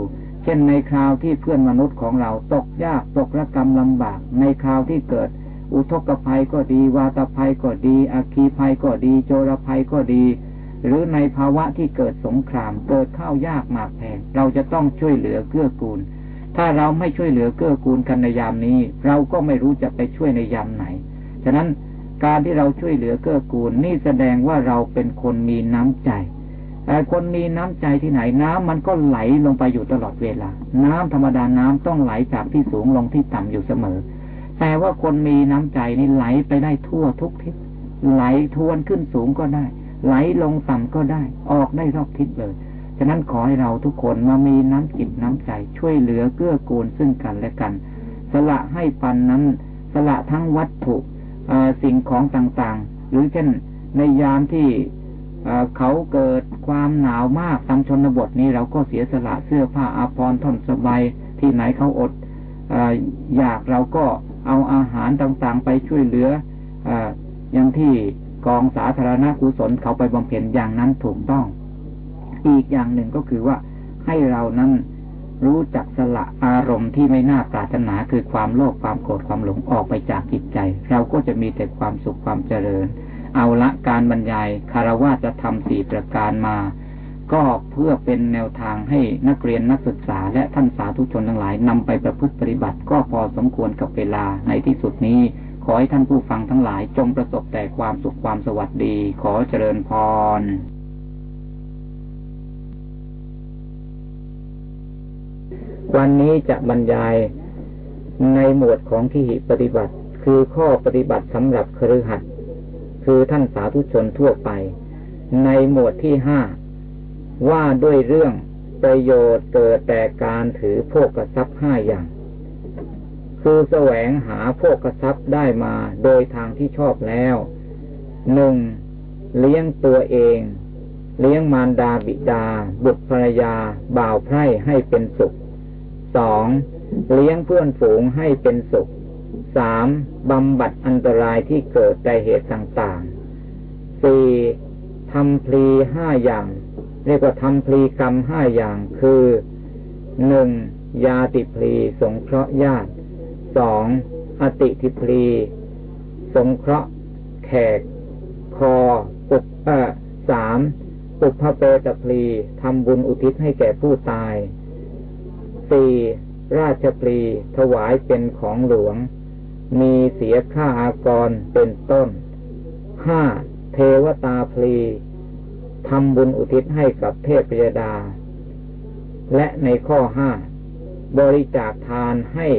เช่นในคราวที่เพื่อนมนุษย์ของเราตกยากตกระกรรมลำบาก ในคราวที่เกิด อุทกภัยก็ดี วาตภัยก็ดี อาคีภัยก็ดี โจรภัยก็ดี หรือในภาวะที่เกิดสงคราม เกิดข้าวยากหมากแพงเราจะต้องช่วยเหลือเกื้อกูล ถ้าเราไม่ช่วยเหลือเกื้อกูลกันในยามนี้ เราก็ไม่รู้จะไปช่วยในยามไหน ฉะนั้น การที่เราช่วยเหลือเกื้อกูล นี่แสดงว่าเราเป็นคนมีน้ำใจแต่คนมีน้ำใจที่ไหนน้ำมันก็ไหลลงไปอยู่ตลอดเวลา น้ำธรรมดาน้ำต้องไหลจากที่สูงลงที่ต่ำอยู่เสมอ แต่ว่าคนมีน้ำใจนี่ไหลไปได้ทั่วทุกทิศ ไหลทวนขึ้นสูงก็ได้ ไหลลงต่ำก็ได้ ออกได้รอบทิศเลย ฉะนั้นขอให้เราทุกคนมามีน้ำจิตน้ำใจ ช่วยเหลือเกื้อกูลซึ่งกันและกัน สละให้ปันนั้น สละทั้งวัตถุ สิ่งของต่างๆ หรือเช่นในยามที่เขาเกิดความหนาวมากตามชนบทนี้เราก็เสียสละเสื้อผ้าอาภรณ์ท่อนสบายที่ไหนเขาอดอยากเราก็เอาอาหารต่างๆ ไปช่วยเหลือออย่างที่กองสาธารณกุศลเขาไปบำเพ็ญอย่างนั้นถูกต้อง อีกอย่างหนึ่งก็คือว่าให้เรานั้น รู้จักสละอารมณ์ที่ไม่น่าปรารถนาคือความโลภความโกรธความหลงออกไปจากจิตใจ เราก็จะมีแต่ความสุขความเจริญ เอาละการบรรยายคารวะจะทำสี่ประการมา ก็เพื่อเป็นแนวทางให้นักเรียนนักศึกษา และท่านสาธุชนทั้งหลายนำไปประพฤติปฏิบัติ ก็พอสมควรกับเวลาในที่สุดนี้ ขอให้ท่านผู้ฟังทั้งหลายจงประสบแต่ความสุขความสวัสดี ขอเจริญพร วันนี้จะบรรยายในหมวดของที่ปฏิบัติ คือข้อปฏิบัติสำหรับครือขัดคือท่านสาธุชนทั่วไป ในหมวดที่ห้าว่าด้วยเรื่องประโยชน์เกิดแต่การถือโภกทรัพย์ห้าอย่าง คือแสวงหาโภกทรัพย์ได้มาโดยทางที่ชอบแล้วหนึ่งเลี้ยงตัวเอง เลี้ยงมารดาบิดา บุตรภรรยา บ่าวไพร่ให้เป็นสุข สองเลี้ยงเพื่อนฝูงให้เป็นสุขสามบำบัดอันตรายที่เกิดแต่เหตุต่างๆสี่ทำพลีห้าอย่าง เรียกว่าทำพลีกรรมห้าอย่างคือหนึ่งยาติพลีสงเคราะห์ญาติสองอติทิพลีสงเคราะห์แขก คอปุบเออสามปุพเปตพลีทำบุญอุทิศให้แก่ผู้ตาย สี่ราชพลีถวายเป็นของหลวง มีเสียค่าอากรเป็นต้นห้าเทวตาพลีทำบุญอุทิศให้กับเทพยดา และในข้อห้าบริจาคทานให้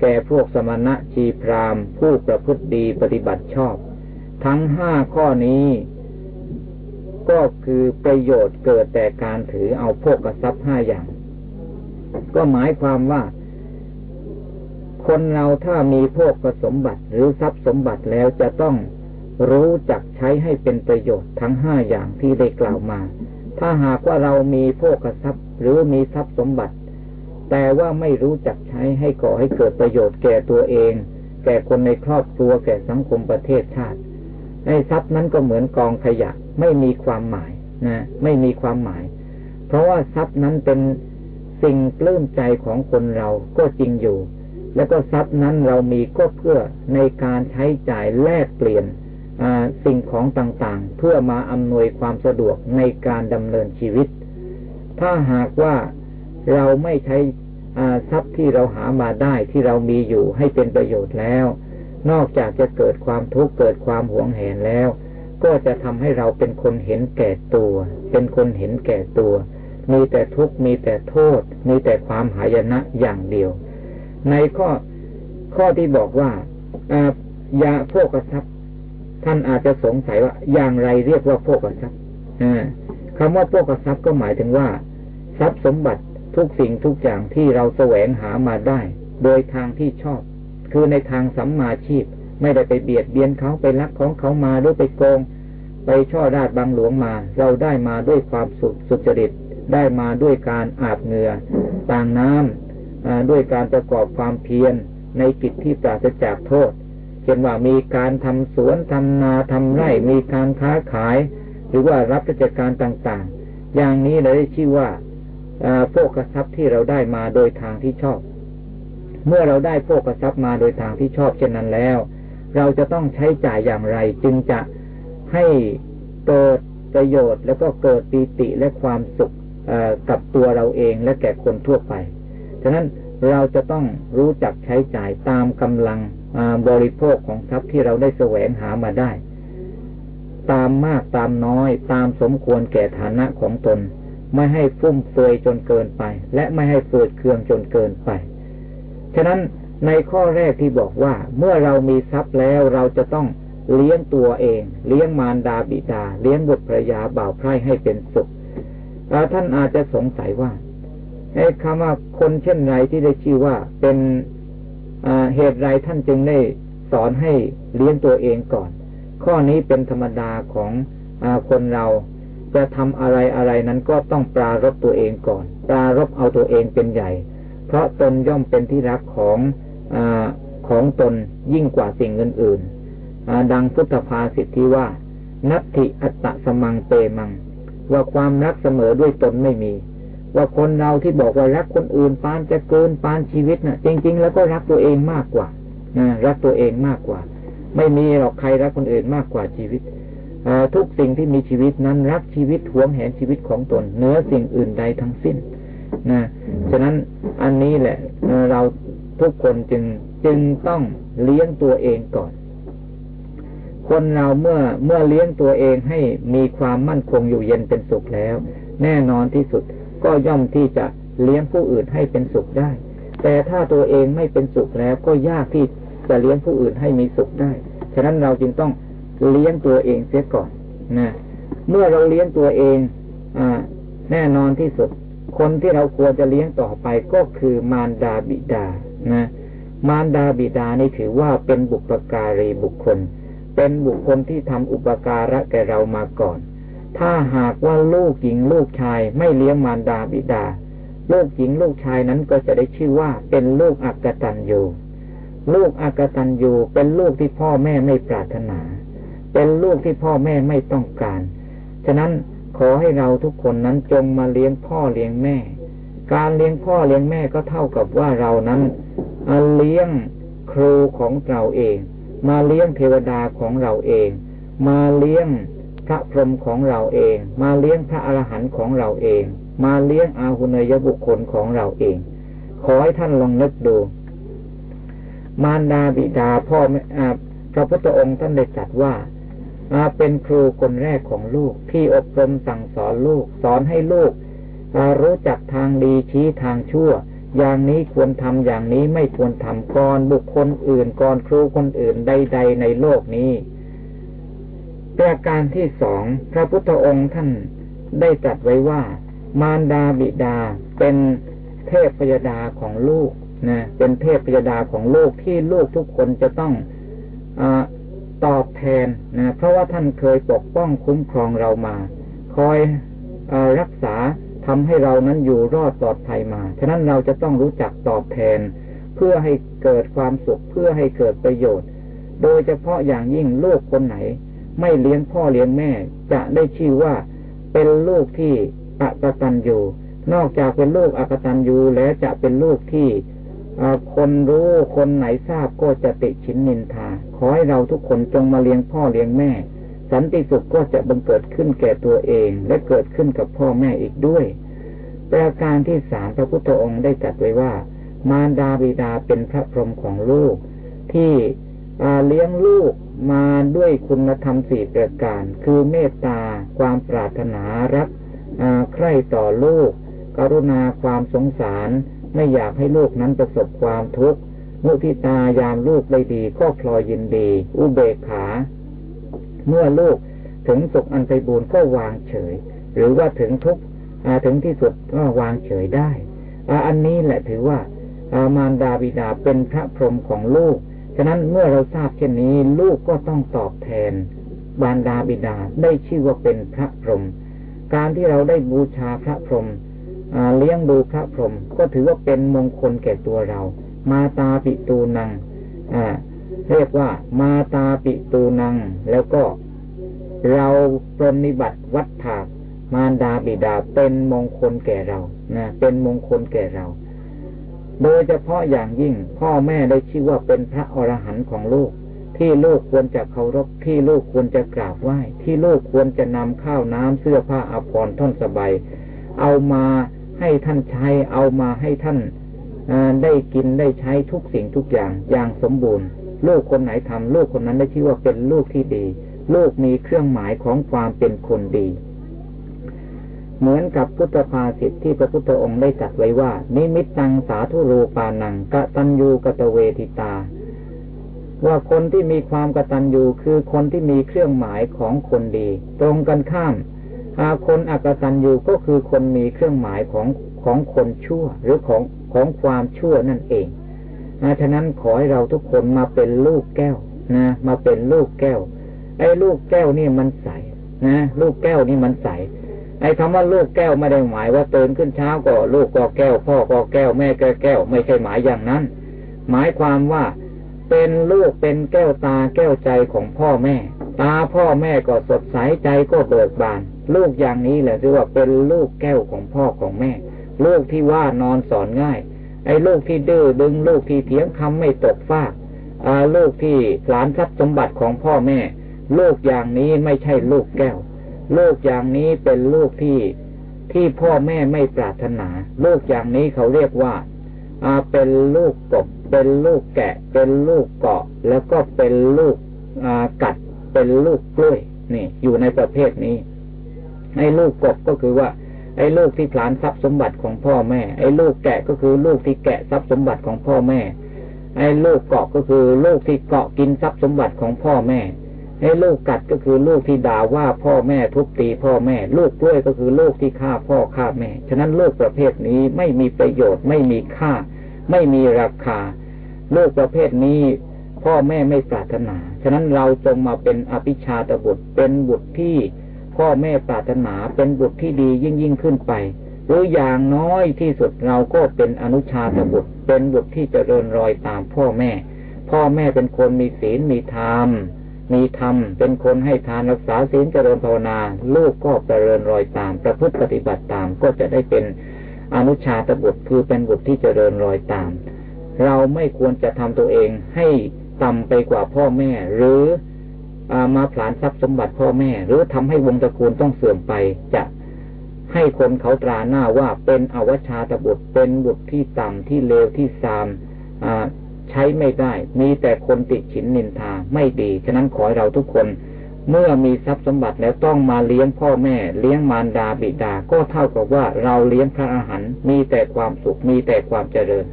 แก่พวกสมณะชีพรามผู้ประพฤติดีปฏิบัติชอบ ทั้งห้าข้อนี้ ก็คือประโยชน์เกิดแต่การถือเอาพวกกระซับห้าอย่าง ก็หมายความว่า คนเราถ้ามีพวกสมบัติหรือทรัพย์สมบัติแล้วจะต้องรู้จักใช้ให้เป็นประโยชน์ทั้งห้าอย่างที่ได้กล่าวมา ถ้าหากว่าเรามีพวกทรัพย์ หรือมีทรัพย์สมบัติ แต่ว่าไม่รู้จักใช้ให้ก่อให้เกิดประโยชน์แก่ตัวเอง แก่คนในครอบครัวแก่สังคมประเทศชาติในทรัพย์นั้นก็เหมือนกองขยะไม่มีความหมายนะ ไม่มีความหมาย เพราะว่าทรัพย์นั้นเป็น สิ่งปลื้มใจของคนเราก็จริงอยู่ แล้วก็ทรัพย์นั้นเรามีก็เพื่อในการใช้จ่ายแลกเปลี่ยนสิ่งของต่างๆ เพื่อมาอำนวยความสะดวกในการดำเนินชีวิต ถ้าหากว่าเราไม่ใช้ทรัพย์ที่เราหามาได้ที่เรามีอยู่ให้เป็นประโยชน์แล้ว นอกจากจะเกิดความทุกข์เกิดความหวงแหนแล้ว ก็จะทำให้เราเป็นคนเห็นแก่ตัว เป็นคนเห็นแก่ตัว มีแต่ทุกข์มีแต่โทษ มีแต่ความหายนะอย่างเดียว ในข้อข้อที่บอกว่ายาพวกกระซับท่านอาจจะสงสัยว่าอย่างไรเรียกว่าพวกกระซับคำว่าพวกกระซับก็หมายถึงว่า ทรัพย์สมบัติทุกสิ่งทุกอย่างที่เราแสวงหามาได้ โดยทางที่ชอบ คือในทางสัมมาชีพ ไม่ได้ไปเบียดเบียนเขาไปลักของเขามาหรือไปโกง ไปช่อราดบังหลวงมา เราได้มาด้วยความสุขสุจริต ได้มาด้วยการอาบเหงื่อต่างน้ำด้วยการประกอบความเพียรในกิจที่ปราศจากโทษ เช่นว่ามีการทำสวนทำนาทำไร่มีการค้าขาย หรือว่ารับราชการต่างๆ อย่างนี้เราได้ชื่อว่าโภกทรัพย์ที่เราได้มาโดยทางที่ชอบ เมื่อเราได้โภกทรัพย์มาโดยทางที่ชอบเช่นนั้นแล้ว เราจะต้องใช้จ่ายอย่างไรจึงจะให้เกิดประโยชน์แล้วก็เกิดปีติและความสุข กับตัวเราเองและแก่คนทั่วไป ฉะนั้นเราจะต้องรู้จักใช้จ่ายตามกำลังบริโภคของทรัพย์ที่เราได้แสวงหามาได้ ตามมากตามน้อยตามสมควรแก่ฐานะของตน ไม่ให้ฟุ่มเฟือยจนเกินไป และไม่ให้เฟืดเคืองจนเกินไป ฉะนั้นในข้อแรกที่บอกว่า เมื่อเรามีทรัพย์แล้วเราจะต้องเลี้ยงตัวเอง เลี้ยงมารดาบิดา เลี้ยงบุตรภรยาบ่าวไพร่ให้เป็นสุข ท่านอาจจะสงสัยว่าไอ้คำว่าคนเช่นไรที่ได้ชื่อว่าเป็นเหตุไรท่านจึงได้สอนให้เลี้ยงตัวเองก่อน ข้อนี้เป็นธรรมดาของอคนเราจะทำอะไรอะไรนั้นก็ต้องปรารบตัวเองก่อน ปรารบเอาตัวเองเป็นใหญ่ เพราะตนย่อมเป็นที่รักของอของตนยิ่งกว่าสิ่งอื่นๆดังพุทธภาษิตที่ว่า นัตถิอัตตะสมังเตมัง ว่าความรักเสมอด้วยตนไม่มี ว่าคนเราที่บอกว่ารักคนอื่นปานจะเกินปานชีวิตนะ่ะ จริง ๆ แล้วก็รักตัวเองมากกว่านะรักตัวเองมากกว่า ไม่มีหรอกใครรักคนอื่นมากกว่าชีวิตทุกสิ่งที่มีชีวิตนั้นรักชีวิตหวงแหนชีวิตของตนเนื้อสิ่งอื่นใดทั้งสิ้นนะฉะนั้นอันนี้แหละเราทุกคนจึงจึงต้องเลี้ยงตัวเองก่อน คนเราเมื่อเมื่อเลี้ยงตัวเองให้มีความมั่นคงอยู่เย็นเป็นสุขแล้ว แน่นอนที่สุดก็ย่อมที่จะเลี้ยงผู้อื่นให้เป็นสุขได้ แต่ถ้าตัวเองไม่เป็นสุขแล้วก็ยากที่จะเลี้ยงผู้อื่นให้มีสุขได้ ฉะนั้นเราจึงต้องเลี้ยงตัวเองเสียก่อนนะเมื่อเราเลี้ยงตัวเองอแน่นอนที่สุด คนที่เราควรจะเลี้ยงต่อไปก็คือมารดาบิดานะมารดาบิดานี่ถือว่าเป็นบุปการีบุคคล เป็นบุคคลที่ทำอุปการะแก่เรามาก่อน ถ้าหากว่าลูกหญิงลูกชายไม่เลี้ยงมารดาบิดา ลูกหญิงลูกชายนั้นก็จะได้ชื่อว่าเป็นลูกอักตันยูลูกอักตันยูเป็นลูกที่พ่อแม่ไม่ปรารถนา เป็นลูกที่พ่อแม่ไม่ต้องการ ฉะนั้นขอให้เราทุกคนนั้นจงมาเลี้ยงพ่อเลี้ยงแม่ การเลี้ยงพ่อเลี้ยงแม่ก็เท่ากับว่าเรานั้นเลี้ยงครูของเราเอง มาเลี้ยงเทวดาของเราเอง มาเลี้ยงพระพรหมของเราเอง มาเลี้ยงพระอรหันต์ของเราเอง มาเลี้ยงอาหุเนยบุคคลของเราเอง ขอให้ท่านลองนึกดู มารดาบิดาพ่อพระพุทธองค์ท่านได้ตรัสว่าเป็นครูคนแรกของลูกที่อบรมสั่งสอนลูก สอนให้ลูกรู้จักทางดีชี้ทางชั่ว อย่างนี้ควรทำอย่างนี้ไม่ควรทำก่อนบุคคลอื่นก่อนครูคนอื่นใด ๆ ในโลกนี้ประการที่สองพระพุทธองค์ท่านได้ตรัสไว้ว่า มารดาบิดาเป็นเทพพยดาของลูกนะเป็นเทพพยดาของลูกที่ลูกทุกคนจะต้องอตอบแทนนะเพราะว่าท่านเคยปกป้องคุ้มครองเรามา คอยอรักษา ทำให้เรานั้นอยู่รอดปลอดภัยมา ฉะนั้นเราจะต้องรู้จักตอบแทน เพื่อให้เกิดความสุขเพื่อให้เกิดประโยชน์ โดยเฉพาะอย่างยิ่งลูกคนไหน ไม่เลี้ยงพ่อเลี้ยงแม่ จะได้ชื่อว่าเป็นลูกที่อกตันอยู่ นอกจากเป็นลูกอกตันอยู่แล้วจะเป็นลูกที่คนรู้คนไหนทราบก็จะติชินนินทา ขอให้เราทุกคนจงมาเลี้ยงพ่อเลี้ยงแม่ สันติสุขก็จะบังเกิดขึ้นแก่ตัวเองและเกิดขึ้นกับพ่อแม่อีกด้วย ประการที่สามพระพุทธองค์ได้จัดไว้ว่า มารดาบิดาเป็นพระพรหมของลูก ที่เลี้ยงลูกมาด้วยคุณธรรมสี่ประการ คือเมตตา ความปรารถนารักใคร่ต่อลูก กรุณาความสงสาร ไม่อยากให้ลูกนั้นประสบความทุกข์มุทิตายามลูกได้ดีก็พลอยยินดี อุเบกขา เมื่อลูกถึงสุขอันไปบูรก็วางเฉย หรือว่าถึงทุกข์ถึงที่สุดก็วางเฉยได้อันนี้แหละถือว่ามารดาบิดาเป็นพระพรหมของลูก ฉะนั้นเมื่อเราทราบเช่นนี้ ลูกก็ต้องตอบแทนบารดาบิดาได้ชื่อว่าเป็นพระพรหมการที่เราได้บูชาพระพรหมเลี้ยงดูพระพรหมก็ถือว่าเป็นมงคลแก่ตัวเรา มาตาปิตูนัง เรียกว่า มาตาปิตูนัง แล้วก็ เราปรนิบัติวัดถากมารดาบิดาเป็นมงคลแก่เรานะเป็นมงคลแก่เรา โดยเฉพาะอย่างยิ่ง พ่อแม่ได้ชื่อว่าเป็นพระอรหันต์ของลูก ที่ลูกควรจะเคารพที่ลูกควรจะกราบไหว้ ที่ลูกควรจะนำข้าวน้ำเสื้อผ้าอาภรณ์ท่อนสบายเอามาให้ท่านใช้เอามาให้ท่านได้กินได้ใช้ทุกสิ่งทุกอย่างอย่างสมบูรณ์ ลูกคนไหนทำลูกคนนั้นได้ชื่อว่าเป็นลูกที่ดี ลูกมีเครื่องหมายของความเป็นคนดี เหมือนกับพุทธภาษิตที่พระพุทธองค์ได้จัดไว้ว่า นิมิตตังสาธุรูปานังกะตัญญูกตเวทิตา ว่าคนที่มีความกตัญญูคือคนที่มีเครื่องหมายของคนดี ตรงกันข้ามอาคนอักตันยูก็คือคนมีเครื่องหมายของของคนชั่ว หรือของของความชั่วนั่นเอง นะฉะนั้นขอให้เราทุกคนมาเป็นลูกแก้วนะ มาเป็นลูกแก้ว ไอ้ลูกแก้วนี่มันใสนะลูกแก้วนี่มันใสไอ้คำว่าลูกแก้วไม่ได้หมายว่าตื่นขึ้นเช้าก็ลูกก็แก้ว พ่อก็แก้วแม่ก็แก้ว ไม่ใช่หมายอย่างนั้น หมายความว่าเป็นลูกเป็นแก้วตาแก้วใจของพ่อแม่ ตาพ่อแม่ก็สดใสใจก็เบิกบาน ลูกอย่างนี้แหละคือว่าเป็นลูกแก้วของพ่อของแม่ ลูกที่ว่านอนสอนง่าย ไอ้ลูกที่ดื้อดึงลูกที่เถียงคำไม่ตกฟากอาลูกที่หลานทรัพย์สมบัติของพ่อแม่ ลูกอย่างนี้ไม่ใช่ลูกแก้ว ลูกอย่างนี้เป็นลูกที่ที่พ่อแม่ไม่ปรารถนา ลูกอย่างนี้เขาเรียกว่าเป็นลูกกบ เป็นลูกแกะ เป็นลูกเกาะ แล้วก็เป็นลูกกัด เป็นลูกกล้วย นี่ อยู่ในประเภทนี้ไอ้ลูกกบก็คือว่า ไอ้ลูกที่ผลานทรัพย์สมบัติของพ่อแม่ ไอ้ลูกแกะก็คือลูกที่แกะทรัพย์สมบัติของพ่อแม่ ไอ้ลูกเกาะก็คือลูกที่เกาะกินทรัพย์สมบัติของพ่อแม่ไให้ลูกกัดก็คือลูกที่ด่าว่าพ่อแม่ทุบตีพ่อแม่ ลูกกล้วยก็คือลูกที่ฆ่าพ่อฆ่าแม่ ฉะนั้นลูกประเภทนี้ไม่มีประโยชน์ไม่มีค่า ไม่มีราคาลูกประเภทนี้พ่อแม่ไม่ปรารถนา ฉะนั้นเราจงมาเป็นอภิชาตบุตรเป็นบุตรที่ พ่อแม่ปรารถนาเป็นบุตรที่ดียิ่งยิ่งขึ้นไป หรืออย่างน้อยที่สุดเราก็เป็นอนุชาตบุตร เป็นบุตรที่จเจริญรอยตามพ่อแม่ พ่อแม่เป็นคนมีศีลมีธรรมมีธรรมเป็นคนให้ทานรักษาศีลเจริญภาวนา ลูกก็เจริญรอยตาม ประพฤติปฏิบัติตามก็จะได้เป็นอนุชาตบุตรคือเป็นบุตรที่เจริญรอยตาม เราไม่ควรจะทำตัวเองให้ต่ำไปกว่าพ่อแม่ หรือ มาผลานทรัพย์สมบัติพ่อแม่ หรือทำให้วงตระกูลต้องเสื่อมไป จะให้คนเขาตราหน้าว่าเป็นอวชาตบุตรเป็นบุตรที่ต่ำที่เลวที่ซามใช้ไม่ได้ มีแต่คนติฉินนินทาไม่ดี ฉะนั้นขอให้เราทุกคน เมื่อมีทรัพย์สมบัติแล้วต้องมาเลี้ยงพ่อแม่ เลี้ยงมารดาบิดา ก็เท่ากับว่าเราเลี้ยงพระอาหารมีแต่ความสุขมีแต่ความเจริญ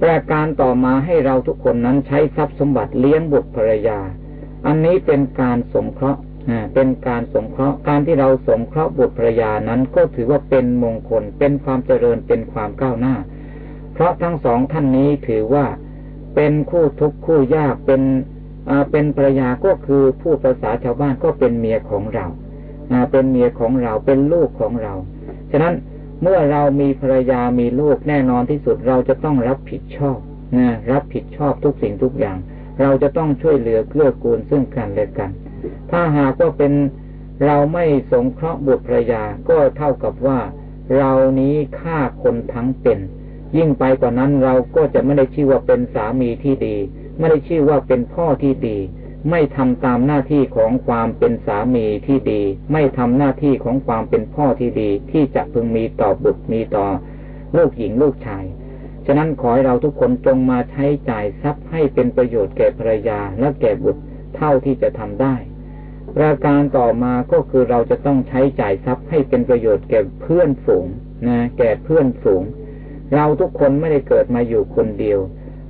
ประการต่อมาให้เราทุกคนนั้นใช้ทรัพย์สมบัติเลี้ยงบุตรภรรยา อันนี้เป็นการสงเคราะห์เป็นการสงเคราะห์ การที่เราสงเคราะห์บุตรภรรยานั้นก็ถือว่าเป็นมงคล เป็นความเจริญ เป็นความก้าวหน้า เพราะทั้งสองท่านนี้ถือว่าเป็นคู่ทุกข์คู่ยาก เป็นเป็นภรรยาก็คือผู้ภาษาชาวบ้านก็เป็นเมียของเรา เป็นเมียของเรา เป็นลูกของเรา ฉะนั้นเมื่อเรามีภรรยามีลูกแน่นอนที่สุดเราจะต้องรับผิดชอบนะรับผิดชอบทุกสิ่งทุกอย่าง เราจะต้องช่วยเหลือเกื้อกูลซึ่งกันและกัน ถ้าหากว่าเป็นเราไม่สงเคราะห์บุตรภรรยาก็เท่ากับว่า เรานี้ฆ่าคนทั้งเป็น ยิ่งไปกว่านั้นเราก็จะไม่ได้ชื่อว่าเป็นสามีที่ดี ไม่ได้ชื่อว่าเป็นพ่อที่ดี ไม่ทำตามหน้าที่ของความเป็นสามีที่ดี ไม่ทำหน้าที่ของความเป็นพ่อที่ดี ที่จะพึงมีต่อบุตรมีต่อลูกหญิงลูกชาย ฉะนั้นขอให้เราทุกคนจงมาใช้จ่ายทรัพย์ให้เป็นประโยชน์แก่ภรรยาและแก่บุตรเท่าที่จะทำได้ ประการต่อมาก็คือเราจะต้องใช้จ่ายทรัพย์ให้เป็นประโยชน์แก่เพื่อนฝูงนะแก่เพื่อนฝูง เราทุกคนไม่ได้เกิดมาอยู่คนเดียว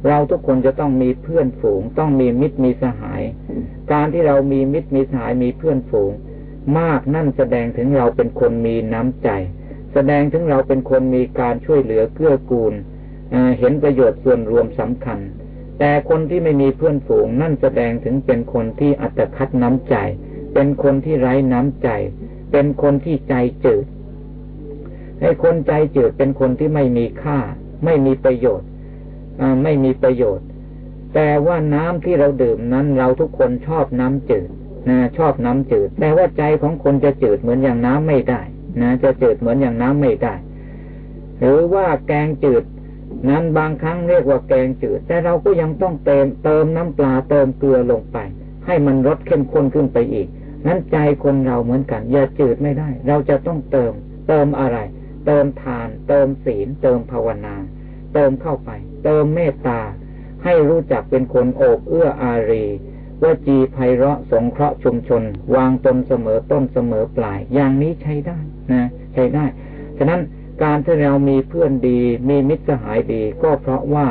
เราทุกคนจะต้องมีเพื่อนฝูง ต้องมีมิตรมีสหาย การที่เรามีมิตรมีสหายมีเพื่อนฝูง มากนั่นแสดงถึงเราเป็นคนมีน้ำใจ แสดงถึงเราเป็นคนมีการช่วยเหลือเกื้อกูล เห็นประโยชน์ส่วนรวมสำคัญ แต่คนที่ไม่มีเพื่อนฝูงนั่นแสดงถึงเป็นคนที่อัตคัดน้ำใจ เป็นคนที่ไร้น้ำใจ เป็นคนที่ใจจืดไอ้คนใจจืดเป็นคนที่ไม่มีค่า ไม่มีประโยชน์ไม่มีประโยชน์ แต่ว่าน้ำที่เราดื่มนั้น เราทุกคนชอบน้ำจืดนะชอบน้ำจืด แต่ว่าใจของคนจะจืดเหมือนอย่างน้ำไม่ได้ นะ จะจืดเหมือนอย่างน้ำไม่ได้ หรือว่าแกงจืด นั้นบางครั้งเรียกว่าแกงจืด แต่เราก็ยังต้องเติมเติมน้ำปลาเติมเกลือลงไป ให้มันรสเข้มข้นขึ้นไปอีก นั้นใจคนเราเหมือนกัน อย่าจืดไม่ได้ เราจะต้องเติม เติมอะไร เติมทาน เติมศีล เติมภาวนา เติมเข้าไป เติมเมตตา ให้รู้จักเป็นคนโอบเอื้ออารีวจีไพเราะสงเคราะห์ชุมชน วางตนเสมอต้นเสมอปลาย อย่างนี้ใช้ได้นะ ใช้ได้ ฉะนั้น การที่เรามีเพื่อนดี มีมิตรสหายดี ก็เพราะว่า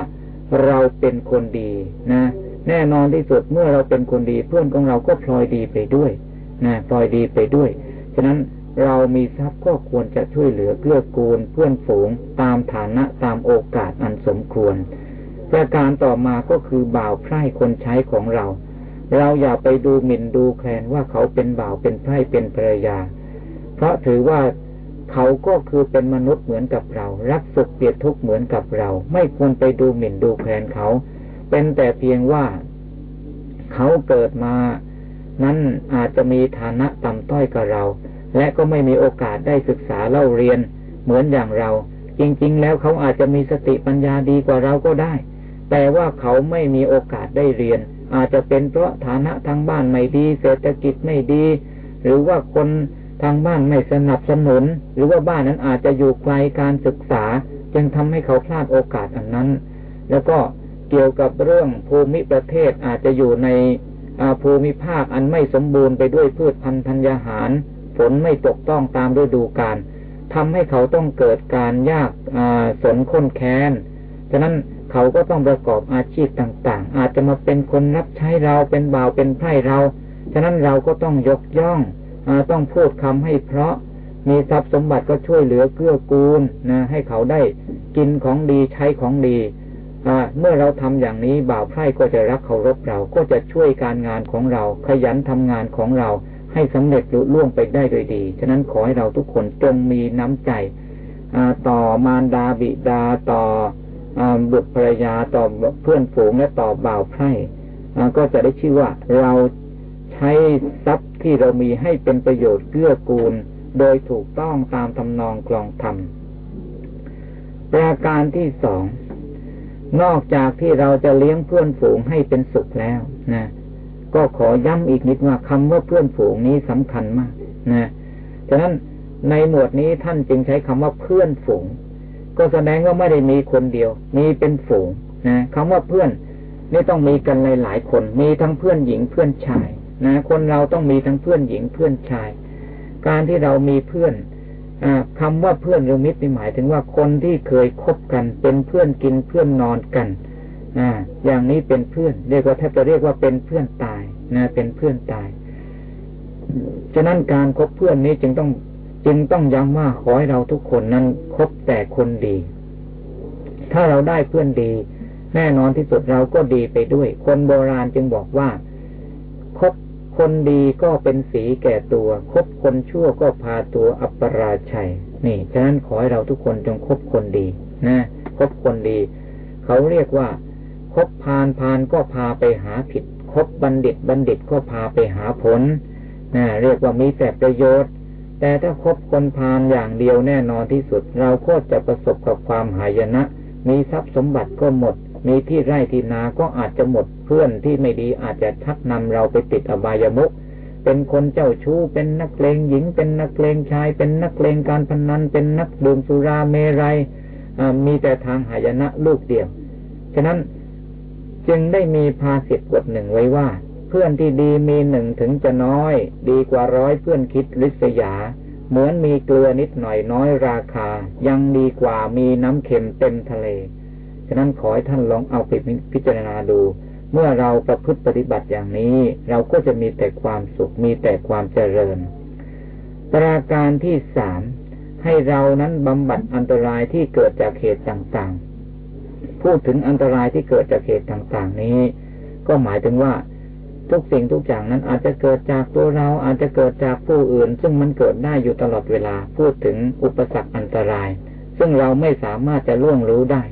เราเป็นคนดีนะ แน่นอนที่สุดเมื่อเราเป็นคนดี เพื่อนของเราก็พลอยดีไปด้วยนะพลอยดีไปด้วย ฉะนั้นเรามีทรัพย์ก็ควรจะช่วยเหลือเกื้อกูลเพื่อนฝูงตามฐานะตามโอกาสอันสมควร ประการต่อมาก็คือบ่าวไพร่คนใช้ของเรา เราอย่าไปดูหมิ่นดูแคลนว่าเขาเป็นบ่าวเป็นไพร่เป็นภรรยา เพราะถือว่า เขาก็คือเป็นมนุษย์เหมือนกับเรา รักสุขเปียดทุกข์เหมือนกับเรา ไม่ควรไปดูหมิ่นดูแคลนเขา เป็นแต่เพียงว่า เขาเกิดมา นั้นอาจจะมีฐานะต่ำต้อยกับเรา และก็ไม่มีโอกาสได้ศึกษาเล่าเรียนเหมือนอย่างเรา จริง ๆ แล้วเขาอาจจะมีสติปัญญาดีกว่าเราก็ได้ แต่ว่าเขาไม่มีโอกาสได้เรียน อาจจะเป็นเพราะฐานะทางบ้านไม่ดี เศรษฐกิจไม่ดี หรือว่าคน ทางบ้านไม่สนับสนุน หรือว่าบ้านนั้นอาจจะอยู่ไกลการศึกษา จึงทำให้เขาพลาดโอกาสอันนั้น แล้วก็เกี่ยวกับเรื่องภูมิประเทศอาจจะอยู่ในภูมิภาคอันไม่สมบูรณ์ไปด้วยพืชพันธุ์ธัญญาหาร ฝนไม่ตกต้องตามฤดูกาลทำให้เขาต้องเกิดการยากสนค้นแค้นฉะนั้นเขาก็ต้องประกอบอาชีพต่างๆ อาจจะมาเป็นคนรับใช้เราเป็นบ่าวเป็นไพร่เรา ฉะนั้นเราก็ต้องยกย่อง ต้องพูดคำให้เพราะมีทรัพย์สมบัติก็ช่วยเหลือเกื้อกูลนะให้เขาได้กินของดีใช้ของดีเมื่อเราทำอย่างนี้บ่าวไพร่ก็จะรักเคารพเราก็จะช่วยการงานของเรา ขยันทำงานของเรา ให้สำเร็จลุล่วงไปได้โดยดี ฉะนั้นขอให้เราทุกคนจงมีน้ำใจต่อมารดาบิดาต่อบุตรภรรยาต่อเพื่อนฝูงและต่อบ่าวไพร่ก็จะได้ชื่อว่าเราใช้ทรัพย์ ที่เรามีให้เป็นประโยชน์เกื้อกูล โดยถูกต้องตามทำนองกลองธรรมประการที่สอง นอกจากที่เราจะเลี้ยงเพื่อนฝูงให้เป็นสุขแล้วนะก็ขอย้ำอีกนิดว่าคำว่าเพื่อนฝูงนี้สำคัญมากนะฉะนั้นในหมวดนี้ท่านจึงใช้คำว่าเพื่อนฝูง ก็แสดงว่าไม่ได้มีคนเดียว มีเป็นฝูงนะคำว่าเพื่อนนี่ต้องมีกันหลายคน มีทั้งเพื่อนหญิงเพื่อนชาย นะคนเราต้องมีทั้งเพื่อนหญิงเพื่อนชาย การที่เรามีเพื่อนคำว่าเพื่อนหรือมิตรหมายถึงว่าคนที่เคยคบกันเป็นเพื่อนกินเพื่อนนอนกันออย่างนี้เป็นเพื่อนเรียกว่าแทบจะเรียกว่าเป็นเพื่อนตายนะเป็นเพื่อนตายฉะนั้นการคบเพื่อนนี้จึงต้องจึงต้องย้ำว่าขอให้เราทุกคนนั้นคบแต่คนดี ถ้าเราได้เพื่อนดี แน่นอนที่สุดเราก็ดีไปด้วย คนโบราณจึงบอกว่าคบ คนดีก็เป็นสีแก่ตัว คบคนชั่วก็พาตัวอัปราชัย นี่ ฉะนั้นขอให้เราทุกคนจงคบคนดี นะคบคนดี เขาเรียกว่า คบพานพานก็พาไปหาผิด คบบัณฑิตบัณฑิตก็พาไปหาผลนะเรียกว่ามีแต่ประโยชน์ แต่ถ้าคบคนพานอย่างเดียวแน่นอนที่สุด เราก็จะประสบกับความหายนะ มีทรัพย์สมบัติก็หมด มีที่ไร่ที่นาก็อาจจะหมดเพื่อนที่ไม่ดีอาจจะทักนำเราไปติดอบายมุกเป็นคนเจ้าชู้เป็นนักเลงหญิง เป็นนักเลงชาย เป็นนักเลงการพนัน เป็นนักดื่มสุราเมรัยมีแต่ทางหายนะลูกเดียว ฉะนั้นจึงได้มีภาษิตบทหนึ่งไว้ว่า เพื่อนที่ดีมีหนึ่งถึงจะน้อย ดีกว่าร้อยเพื่อนคิดริษยา เหมือนมีเกลือนิดหน่อยน้อยราคา ยังดีกว่ามีน้ำเค็มเต็มทะเล ฉะนั้นขอให้ท่านลองเอาไปพิจารณาดู เมื่อเราประพฤติปฏิบัติอย่างนี้ เราก็จะมีแต่ความสุขมีแต่ความเจริญ ประการที่สามให้เรานั้นบำบัดอันตรายที่เกิดจากเหตุต่างๆ พูดถึงอันตรายที่เกิดจากเหตุต่างๆ นี้ ก็หมายถึงว่าทุกสิ่งทุกอย่างนั้นอาจจะเกิดจากตัวเราอาจจะเกิดจากผู้อื่น ซึ่งมันเกิดได้อยู่ตลอดเวลาพูดถึงอุปสรรคอันตราย ซึ่งเราไม่สามารถจะล่วงรู้ได้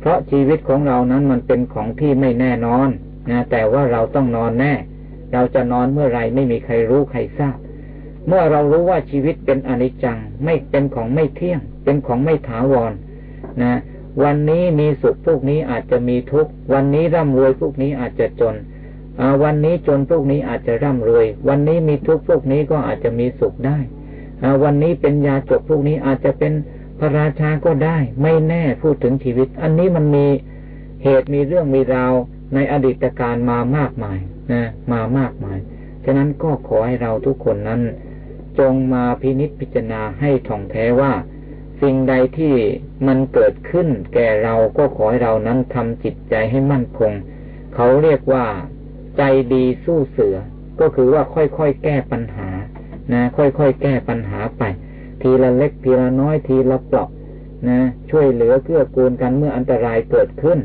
เพราะชีวิตของเรานั้นมันเป็นของที่ไม่แน่นอนนะแต่ว่าเราต้องนอนแน่ เราจะนอนเมื่อไรไม่มีใครรู้ใครทราบ เมื่อเรารู้ว่าชีวิตเป็นอนิจจัง ไม่เป็นของไม่เที่ยง เป็นของไม่ถาวรนะ วันนี้มีสุขพวกนี้อาจจะมีทุกข์วันนี้ร่ำรวยพวกนี้อาจจะจนวันนี้จนพวกนี้อาจจะร่ำรวย วันนี้มีทุกข์พวกนี้ก็อาจจะมีสุขได้วันนี้เป็นยาจบพวกนี้อาจจะเป็น พระราชาก็ได้ ไม่แน่พูดถึงชีวิต อันนี้มันมีเหตุมีเรื่องมีราวในอดีตการมามากมายนะมามากมาย ฉะนั้นก็ขอให้เราทุกคนนั้น จงมาพินิจพิจารณาให้ท่องแท้ว่า สิ่งใดที่มันเกิดขึ้น แก่เราก็ขอให้เรานั้นทำจิตใจให้มั่นคง เขาเรียกว่า ใจดีสู้เสือ ก็คือว่าค่อยๆแก้ปัญหานะ ค่อยๆแก้ปัญหาไป ทีละเล็กทีละน้อยทีละเปลาะนะ ช่วยเหลือเกื้อกูลกันเมื่ออันตรายเกิดขึ้น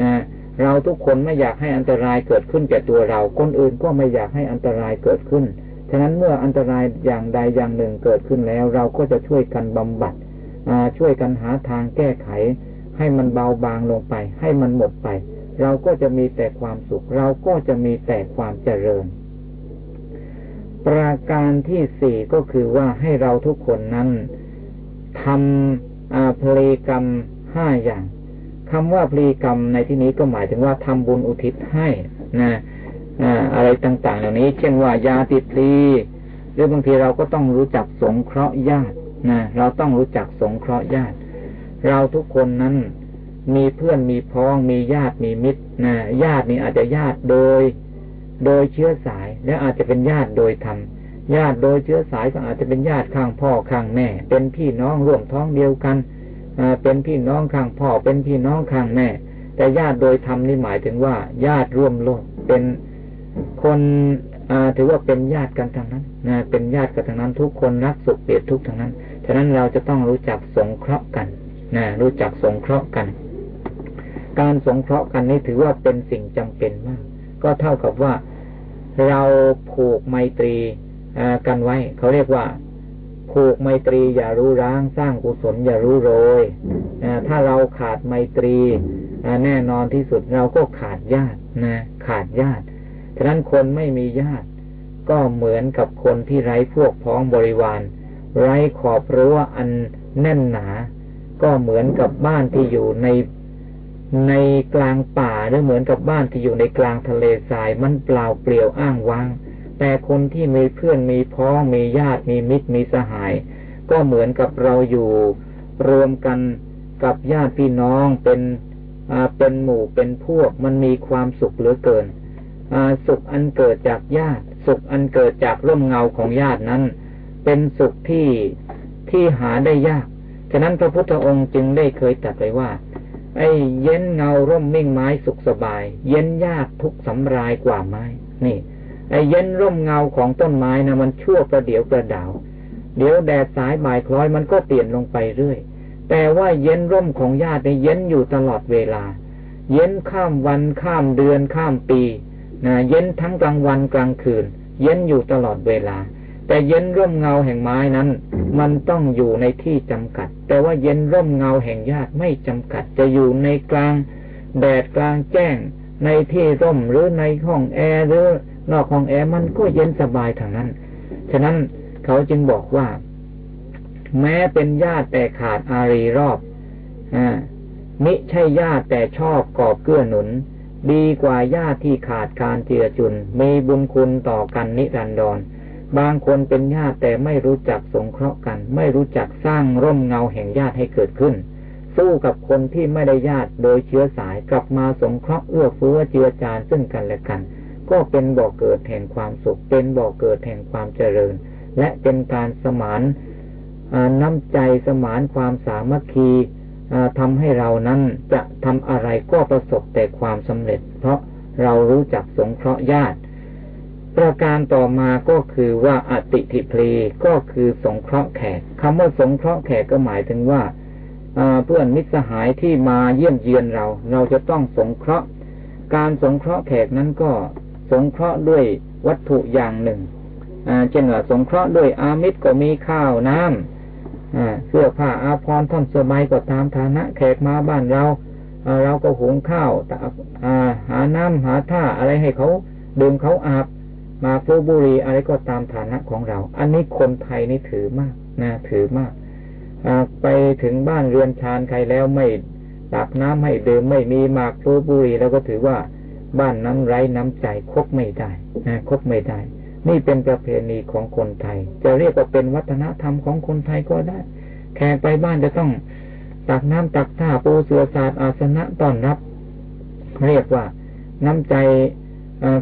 นะเราทุกคนไม่อยากให้อันตรายเกิดขึ้นแก่ตัวเราคนอื่นก็ไม่อยากให้อันตรายเกิดขึ้น ฉะนั้นเมื่ออันตรายอย่างใดอย่างหนึ่งเกิดขึ้นแล้ว เราก็จะช่วยกันบำบัดช่วยกันหาทางแก้ไข ให้มันเบาบางลงไป ให้มันหมดไป เราก็จะมีแต่ความสุข เราก็จะมีแต่ความเจริญ ประการที่สี่ก็คือว่าให้เราทุกคนนั้นทำพลีกรรมห้าอย่างคำว่าพลีกรรมในที่นี้ก็หมายถึงว่าทำบุญอุทิศให้นะอะไรต่าง ๆ เหล่านี้ เช่นว่ายาติดพลีหรือบางทีเราก็ต้องรู้จักสงเคราะห์ญาตินะเราต้องรู้จักสงเคราะห์ญาติ เราทุกคนนั้นมีเพื่อนมีพ้องมีญาติมีมิตรนะญาตินี่อาจจะญาติโดย โดยเชื้อสาย และอาจจะเป็นญาติโดยธรรมญาติโดยเชื้อสายก็อาจจะเป็นญาติข้างพ่อข้างแม่ เป็นพี่น้องร่วมท้องเดียวกันเป็นพี่น้องข้างพ่อเป็นพี่น้องข้างแม่ แต่ญาติโดยธรรมนี่หมายถึงว่า ญาติร่วมโลกเป็นคนถือว่าเป็นญาติกันทั้งนั้นนะเป็นญาติกันทั้งนั้นทุกคนรักสุขเปรียดทุกทั้งนั้นฉะนั้นเราจะต้องรู้จักสงเคราะห์กันนะรู้จักสงเคราะห์กัน การสงเคราะห์กันนี่ถือว่าเป็นสิ่งจำเป็นมาก ก็เท่ากับว่า เราผูกไมตรีกันไว้ เขาเรียกว่า ผูกไมตรีอย่ารู้ร้างสร้างกุศลอย่ารู้โรยถ้าเราขาดไมตรีแน่นอนที่สุดเราก็ขาดญาตินะ ขาดญาติฉะนั้นคนไม่มีญาติ ก็เหมือนกับคนที่ไร้พวกพ้องบริวาร ไร้ขอบรั้วอันแน่นหนา ก็เหมือนกับบ้านที่อยู่ใน ในกลางป่าหรือเหมือนกับบ้านที่อยู่ในกลางทะเลทรายมันเปล่าเปลี่ยวอ้างว้าง แต่คนที่มีเพื่อนมีพ้องมีญาติมีมิตรมีสหาย ก็เหมือนกับเราอยู่รวมกันกับญาติพี่น้องเป็นเป็นหมู่เป็นพวกมันมีความสุขเหลือเกินสุขอันเกิดจากญาติ สุขอันเกิดจากร่มเงาของญาตินั้น เป็นสุขที่ที่หาได้ยาก ฉะนั้นพระพุทธองค์จึงได้เคยตรัสไว้ว่า ไอ้เย็นเงาร่มมิ่งไม้สุขสบาย เย็นยากทุกสำรายกว่าไม้ นี่ ไอ้เย็นร่มเงาของต้นไม้นะมันชั่วประเดี๋ยวประดาว เดี๋ยวแดดสายบ่ายคล้อยมันก็เปลี่ยนลงไปเรื่อย แต่ว่าเย็นร่มของญาติในเย็นอยู่ตลอดเวลา เย็นข้ามวันข้ามเดือนข้ามปีนะเย็นทั้งกลางวันกลางคืน เย็นอยู่ตลอดเวลา แต่เย็นร่มเงาแห่งไม้นั้น มันต้องอยู่ในที่จำกัด แต่ว่าเย็นร่มเงาแห่งญาติไม่จำกัด จะอยู่ในกลางแดดกลางแจ้ง ในที่ร่มหรือในห้องแอร์หรือนอกห้องแอร์มันก็เย็นสบายทางนั้น ฉะนั้นเขาจึงบอกว่า แม้เป็นญาติแต่ขาดอารีรอบอมิใช่ญาติแต่ชอบกอบเกื้อหนุน ดีกว่าญาติที่ขาดการเจือจุน มีบุญคุณต่อกันนิรันดร บางคนเป็นญาติแต่ไม่รู้จักสงเคราะห์กัน ไม่รู้จักสร้างร่มเงาแห่งญาติให้เกิดขึ้น สู้กับคนที่ไม่ได้ญาติโดยเชื้อสายกลับมาสงเคราะห์เอื้อเฟื้อเจือจานซึ่งกันและกัน ก็เป็นบ่อกเกิดแห่งความสุข เป็นบ่อกเกิดแห่งความเจริญ และเป็นการสมานน้ำใจสมานความสามัคคีทำให้เรานั้นจะทำอะไรก็ประสบแต่ความสำเร็จ เพราะเรารู้จักสงเคราะห์ญาติ ประการต่อมาก็คือว่าอติทิพลีก็คือสงเคราะห์แขกคำว่าสงเคราะห์แขกก็หมายถึงว่าเพื่อนมิตรสหายที่มาเยี่ยมเยียนเรา เราจะต้องสงเคราะห์ การสงเคราะห์แขกนั้นก็สงเคราะห์ด้วยวัตถุอย่างหนึ่งเช่นว่าสงเคราะห์ด้วยอามิตรก็มีข้าวน้ำเสื้อผ้าอาภรณ์ท่อนสบายก็ตามฐานะแขกมาบ้านเราเราก็หุงข้าวหาน้ำหาท่าอะไรให้เขาดื่มเขาอาบ มาฟูบุรีอะไรก็ตามฐานะของเรา อันนี้คนไทยนี่ถือมากนะถือมากไปถึงบ้านเรือนชานใครแล้วไม่ตักน้ำให้ดื่มไม่มีหมากฟูบุรีแล้วก็ถือว่าบ้านนั้นไร้น้ำใจคบไม่ได้นะคบไม่ได้ นี่เป็นประเพณีของคนไทย จะเรียกว่าเป็นวัฒนธรรมของคนไทยก็ได้ แขกไปบ้านจะต้องตักน้ำตักท่าปูเสือศาสตร์อาสนะต้อนรับ เรียกว่าน้ำใจ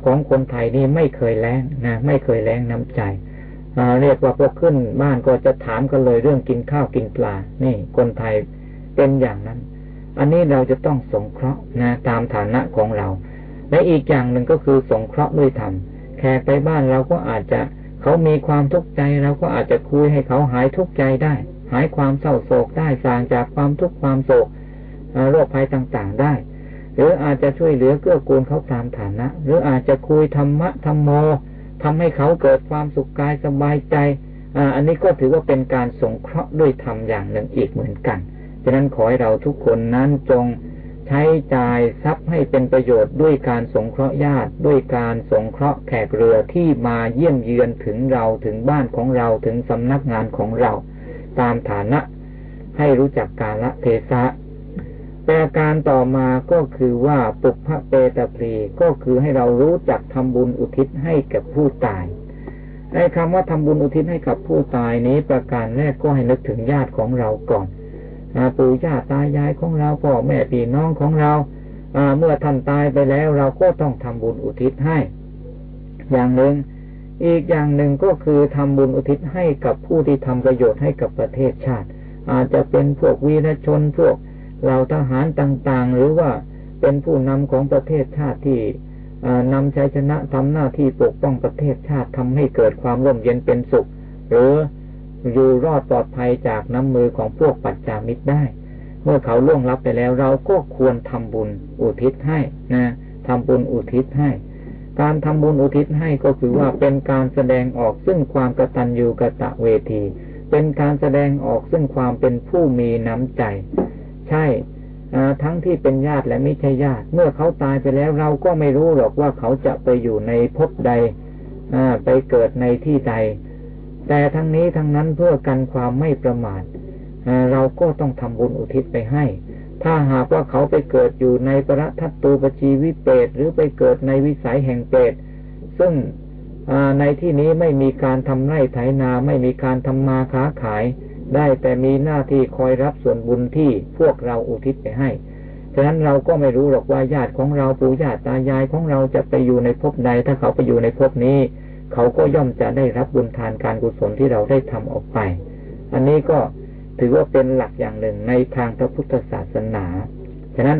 ของคนไทยนี่ไม่เคยแรงนะไม่เคยแรงน้ำใจเรียกว่าพอขึ้นบ้านก็จะถามกันเลยเรื่องกินข้าวกินปลา นี่คนไทยเป็นอย่างนั้น อันนี้เราจะต้องสงเคราะห์นะตามฐานะของเรา และอีกอย่างหนึ่งก็คือสงเคราะห์ด้วยธรรมแขกไปบ้านเราก็อาจจะเขามีความทุกข์ใจเราก็อาจจะคุยให้เขาหายทุกข์ใจได้ หายความเศร้าโศกได้สางจากความทุกข์ความโศกโรคภัยต่างๆได้ หรืออาจจะช่วยเหลือเกื้อกูลเขาตามฐานะ หรืออาจจะคุยธรรมะธรรมโมทำให้เขาเกิดความสุขกายสบายใจอันนี้ก็ถือว่าเป็นการสงเคราะห์ด้วยธรรมอย่างหนึ่งอีกเหมือนกันฉะนั้นขอให้เราทุกคนนั้นจงใช้จ่ายทรัพย์ให้เป็นประโยชน์ด้วยการสงเคราะห์ญาติ ด้วยการสงเคราะห์แขกเรือที่มาเยี่ยมเยือนถึงเราถึงบ้านของเราถึงสำนักงานของเรา ตามฐานะ ให้รู้จักกาละเทศะ ประการต่อมาก็คือว่าปุพพะเปตปรีก็คือให้เรารู้จักทำบุญอุทิศให้กับผู้ตายในคำว่าทำบุญอุทิศให้กับผู้ตายนี้ ประการแรกก็ให้นึกถึงญาติของเราก่อนปู่ย่าตายายของเราพ่อแม่พี่น้องของเราเมื่อท่านตายไปแล้วเราก็ต้องทำบุญอุทิศให้ อย่างหนึ่ง อีกอย่างหนึ่งก็คือทำบุญอุทิศให้กับผู้ที่ทำประโยชน์ให้กับประเทศชาติ อาจจะเป็นพวกวีรชนพวก เหล่าทหารต่างๆ หรือว่าเป็นผู้นำของประเทศชาติที่นำชัยชนะทำหน้าที่ปกป้องประเทศชาติทำให้เกิดความร่มเย็นเป็นสุข หรืออยู่รอดปลอดภัยจากน้ำมือของพวกปัจจามิตรได้ เมื่อเขาล่วงลับไปแล้ว เราก็ควรทำบุญอุทิศให้นะทำบุญอุทิศให้ การทำบุญอุทิศให้ก็คือว่าเป็นการแสดงออกซึ่งความกตัญญูกะตะเวที เป็นการแสดงออกซึ่งความเป็นผู้มีน้ำใจ ใช่ทั้งที่เป็นญาติและไม่ใช่ญาติ เมื่อเขาตายไปแล้วเราก็ไม่รู้หรอกว่าเขาจะไปอยู่ในภพใดไปเกิดในที่ใด แต่ทั้งนี้ทั้งนั้นเพื่อกันความไม่ประมาทเราก็ต้องทำบุญอุทิศไปให้ ถ้าหากว่าเขาไปเกิดอยู่ในประทัตตูปชีวิเปตหรือไปเกิดในวิสัยแห่งเปตซึ่งในที่นี้ไม่มีการทำไร่ไถนาไม่มีการทำมาค้าขาย ได้แต่มีหน้าที่คอยรับส่วนบุญที่พวกเราอุทิศไปให้ฉะนั้นเราก็ไม่รู้หรอกว่าญาติของเราปู่ญาติตายายของเราจะไปอยู่ในภพใด ถ้าเขาไปอยู่ในภพนี้ เขาก็ย่อมจะได้รับบุญทานการกุศลที่เราได้ทำออกไป อันนี้ก็ถือว่าเป็นหลักอย่างหนึ่งในทางพระพุทธศาสนา ฉะนั้น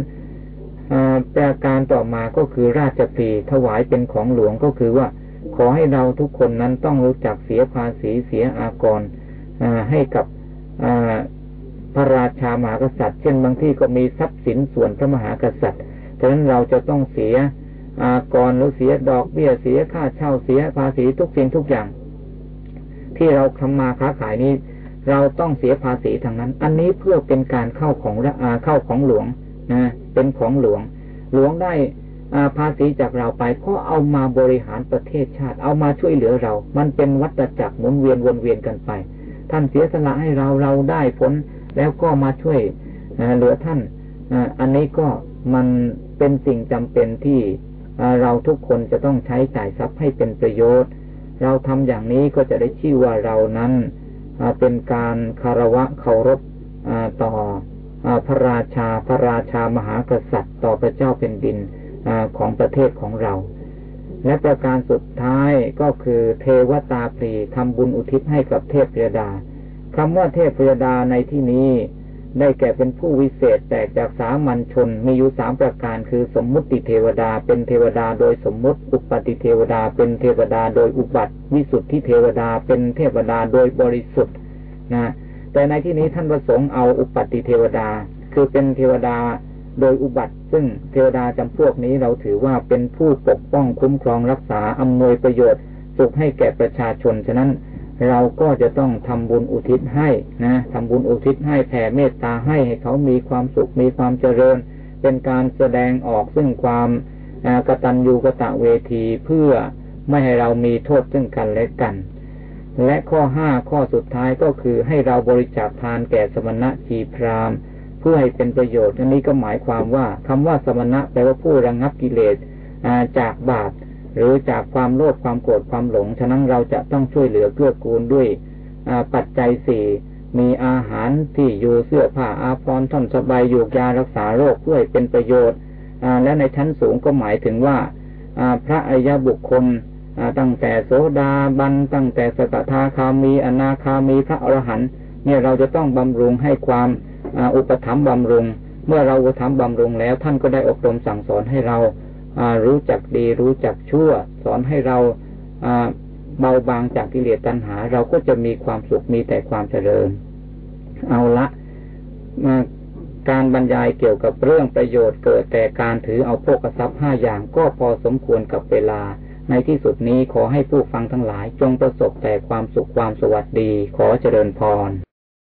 ประการต่อมาก็คือราชปีถวายเป็นของหลวงก็คือว่า ขอให้เราทุกคนนั้นต้องรู้จักเสียภาษีเสียอากรให้กับ พระราชามหากษัตริย์ เช่นบางที่ก็มีทรัพย์สินส่วนพระมหากษัตริย์ฉะนั้นเราจะต้องเสียอากรหรือเสียดอกเบี้ยเสียค่าเช่าเสียภาษีทุกสิ่งทุกอย่าง ที่เราทำมาค้าขายนี้ เราต้องเสียภาษีทางนั้น อันนี้เพื่อเป็นการเข้าของอาเข้าของหลวงนะเป็นของหลวง หลวงได้ภาษีจากเราไปก็เอามาบริหารประเทศชาติ เอามาช่วยเหลือเรา มันเป็นวัฏจักรหมุนเวียนวนเวียนกันไป ท่านเสียสละให้เราเราได้ผล แล้วก็มาช่วยเหลือท่านอันนี้ก็มันเป็นสิ่งจำเป็นที่เราทุกคนจะต้องใช้จ่ายทรัพย์ให้เป็นประโยชน์ เราทำอย่างนี้ก็จะได้ชื่อว่าเรานั้นเป็นการคารวะเคารพต่อพระราชาพระราชามหากษัตริย์ ต่อพระเจ้าเป็นดินของประเทศของเรา และประการสุดท้ายก็คือเทวตาปรีทำบุญอุทิศให้กับเทพเทวดาคำว่าเทพเทวดาในที่นี้ ได้แก่เป็นผู้วิเศษแตกจากสามัญชนมีอยู่สามประการคือสมมุติเทวดาเป็นเทวดาโดยสมมุติ อุปติเทวดาเป็นเทวดาโดยอุบัติ วิสุทธิเทวดาเป็นเทวดาโดยบริสุทธิ์นะแต่ในที่นี้ท่านประสงค์เอาอุปติเทวดา คือเป็นเทวดาโดยอุบัติ ซึ่งเทวดาจำพวกนี้เราถือว่าเป็นผู้ปกป้องคุ้มครองรักษาอำนวยประโยชน์ สุขให้แก่ประชาชน ฉะนั้นเราก็จะต้องทำบุญอุทิศให้นะทำบุญอุทิศให้แผ่เมตตาให้ให้เขามีความสุขมีความเจริญ เป็นการแสดงออกซึ่งความกตัญญูกะตะเวทีเพื่อไม่ให้เรามีโทษซึ่งกันและกัน และข้อห้าข้อสุดท้ายก็คือให้เราบริจาคทานแก่สมณะจีพราหม พื่อให้เป็นประโยชน์ อันนี้ก็หมายความว่าคำว่าสมณะแปลว่าผู้ระงงับกิเลสจากบาปหรือจากความโลภความโกรธความหลง ฉะนั้นเราจะต้องช่วยเหลือเกื้อกูลด้วยปัจจัยสี่มีอาหารที่อยู่เสื้อผ้าอาภรณ์ท่อนสบายอยู่ยารักษาโรคเพื่อให้เป็นประโยชน์และในชั้นสูงก็หมายถึงว่าพระอริยบุคคลตั้งแต่โสดาบันตั้งแต่สกทาคามี อนาคามีพระอรหันต์เนี่ยเราจะต้องบำรุงให้ความ อุปถัมภ์บำรุง เมื่อเราอุปถัมภ์บำรุงแล้ว ท่านก็ได้อบรมสั่งสอนให้เรารู้จักดีรู้จักชั่ว สอนให้เราเบาบางจากกิเลสตัณหา เราก็จะมีความสุขมีแต่ความเจริญ เอาละการบรรยายเกี่ยวกับเรื่องประโยชน์เกิดแต่การถือเอาโภกทรัพย์ห้าอย่างก็พอสมควรกับเวลา ในที่สุดนี้ขอให้ผู้ฟังทั้งหลายจงประสบแต่ความสุขความสวัสดี ขอเจริญพร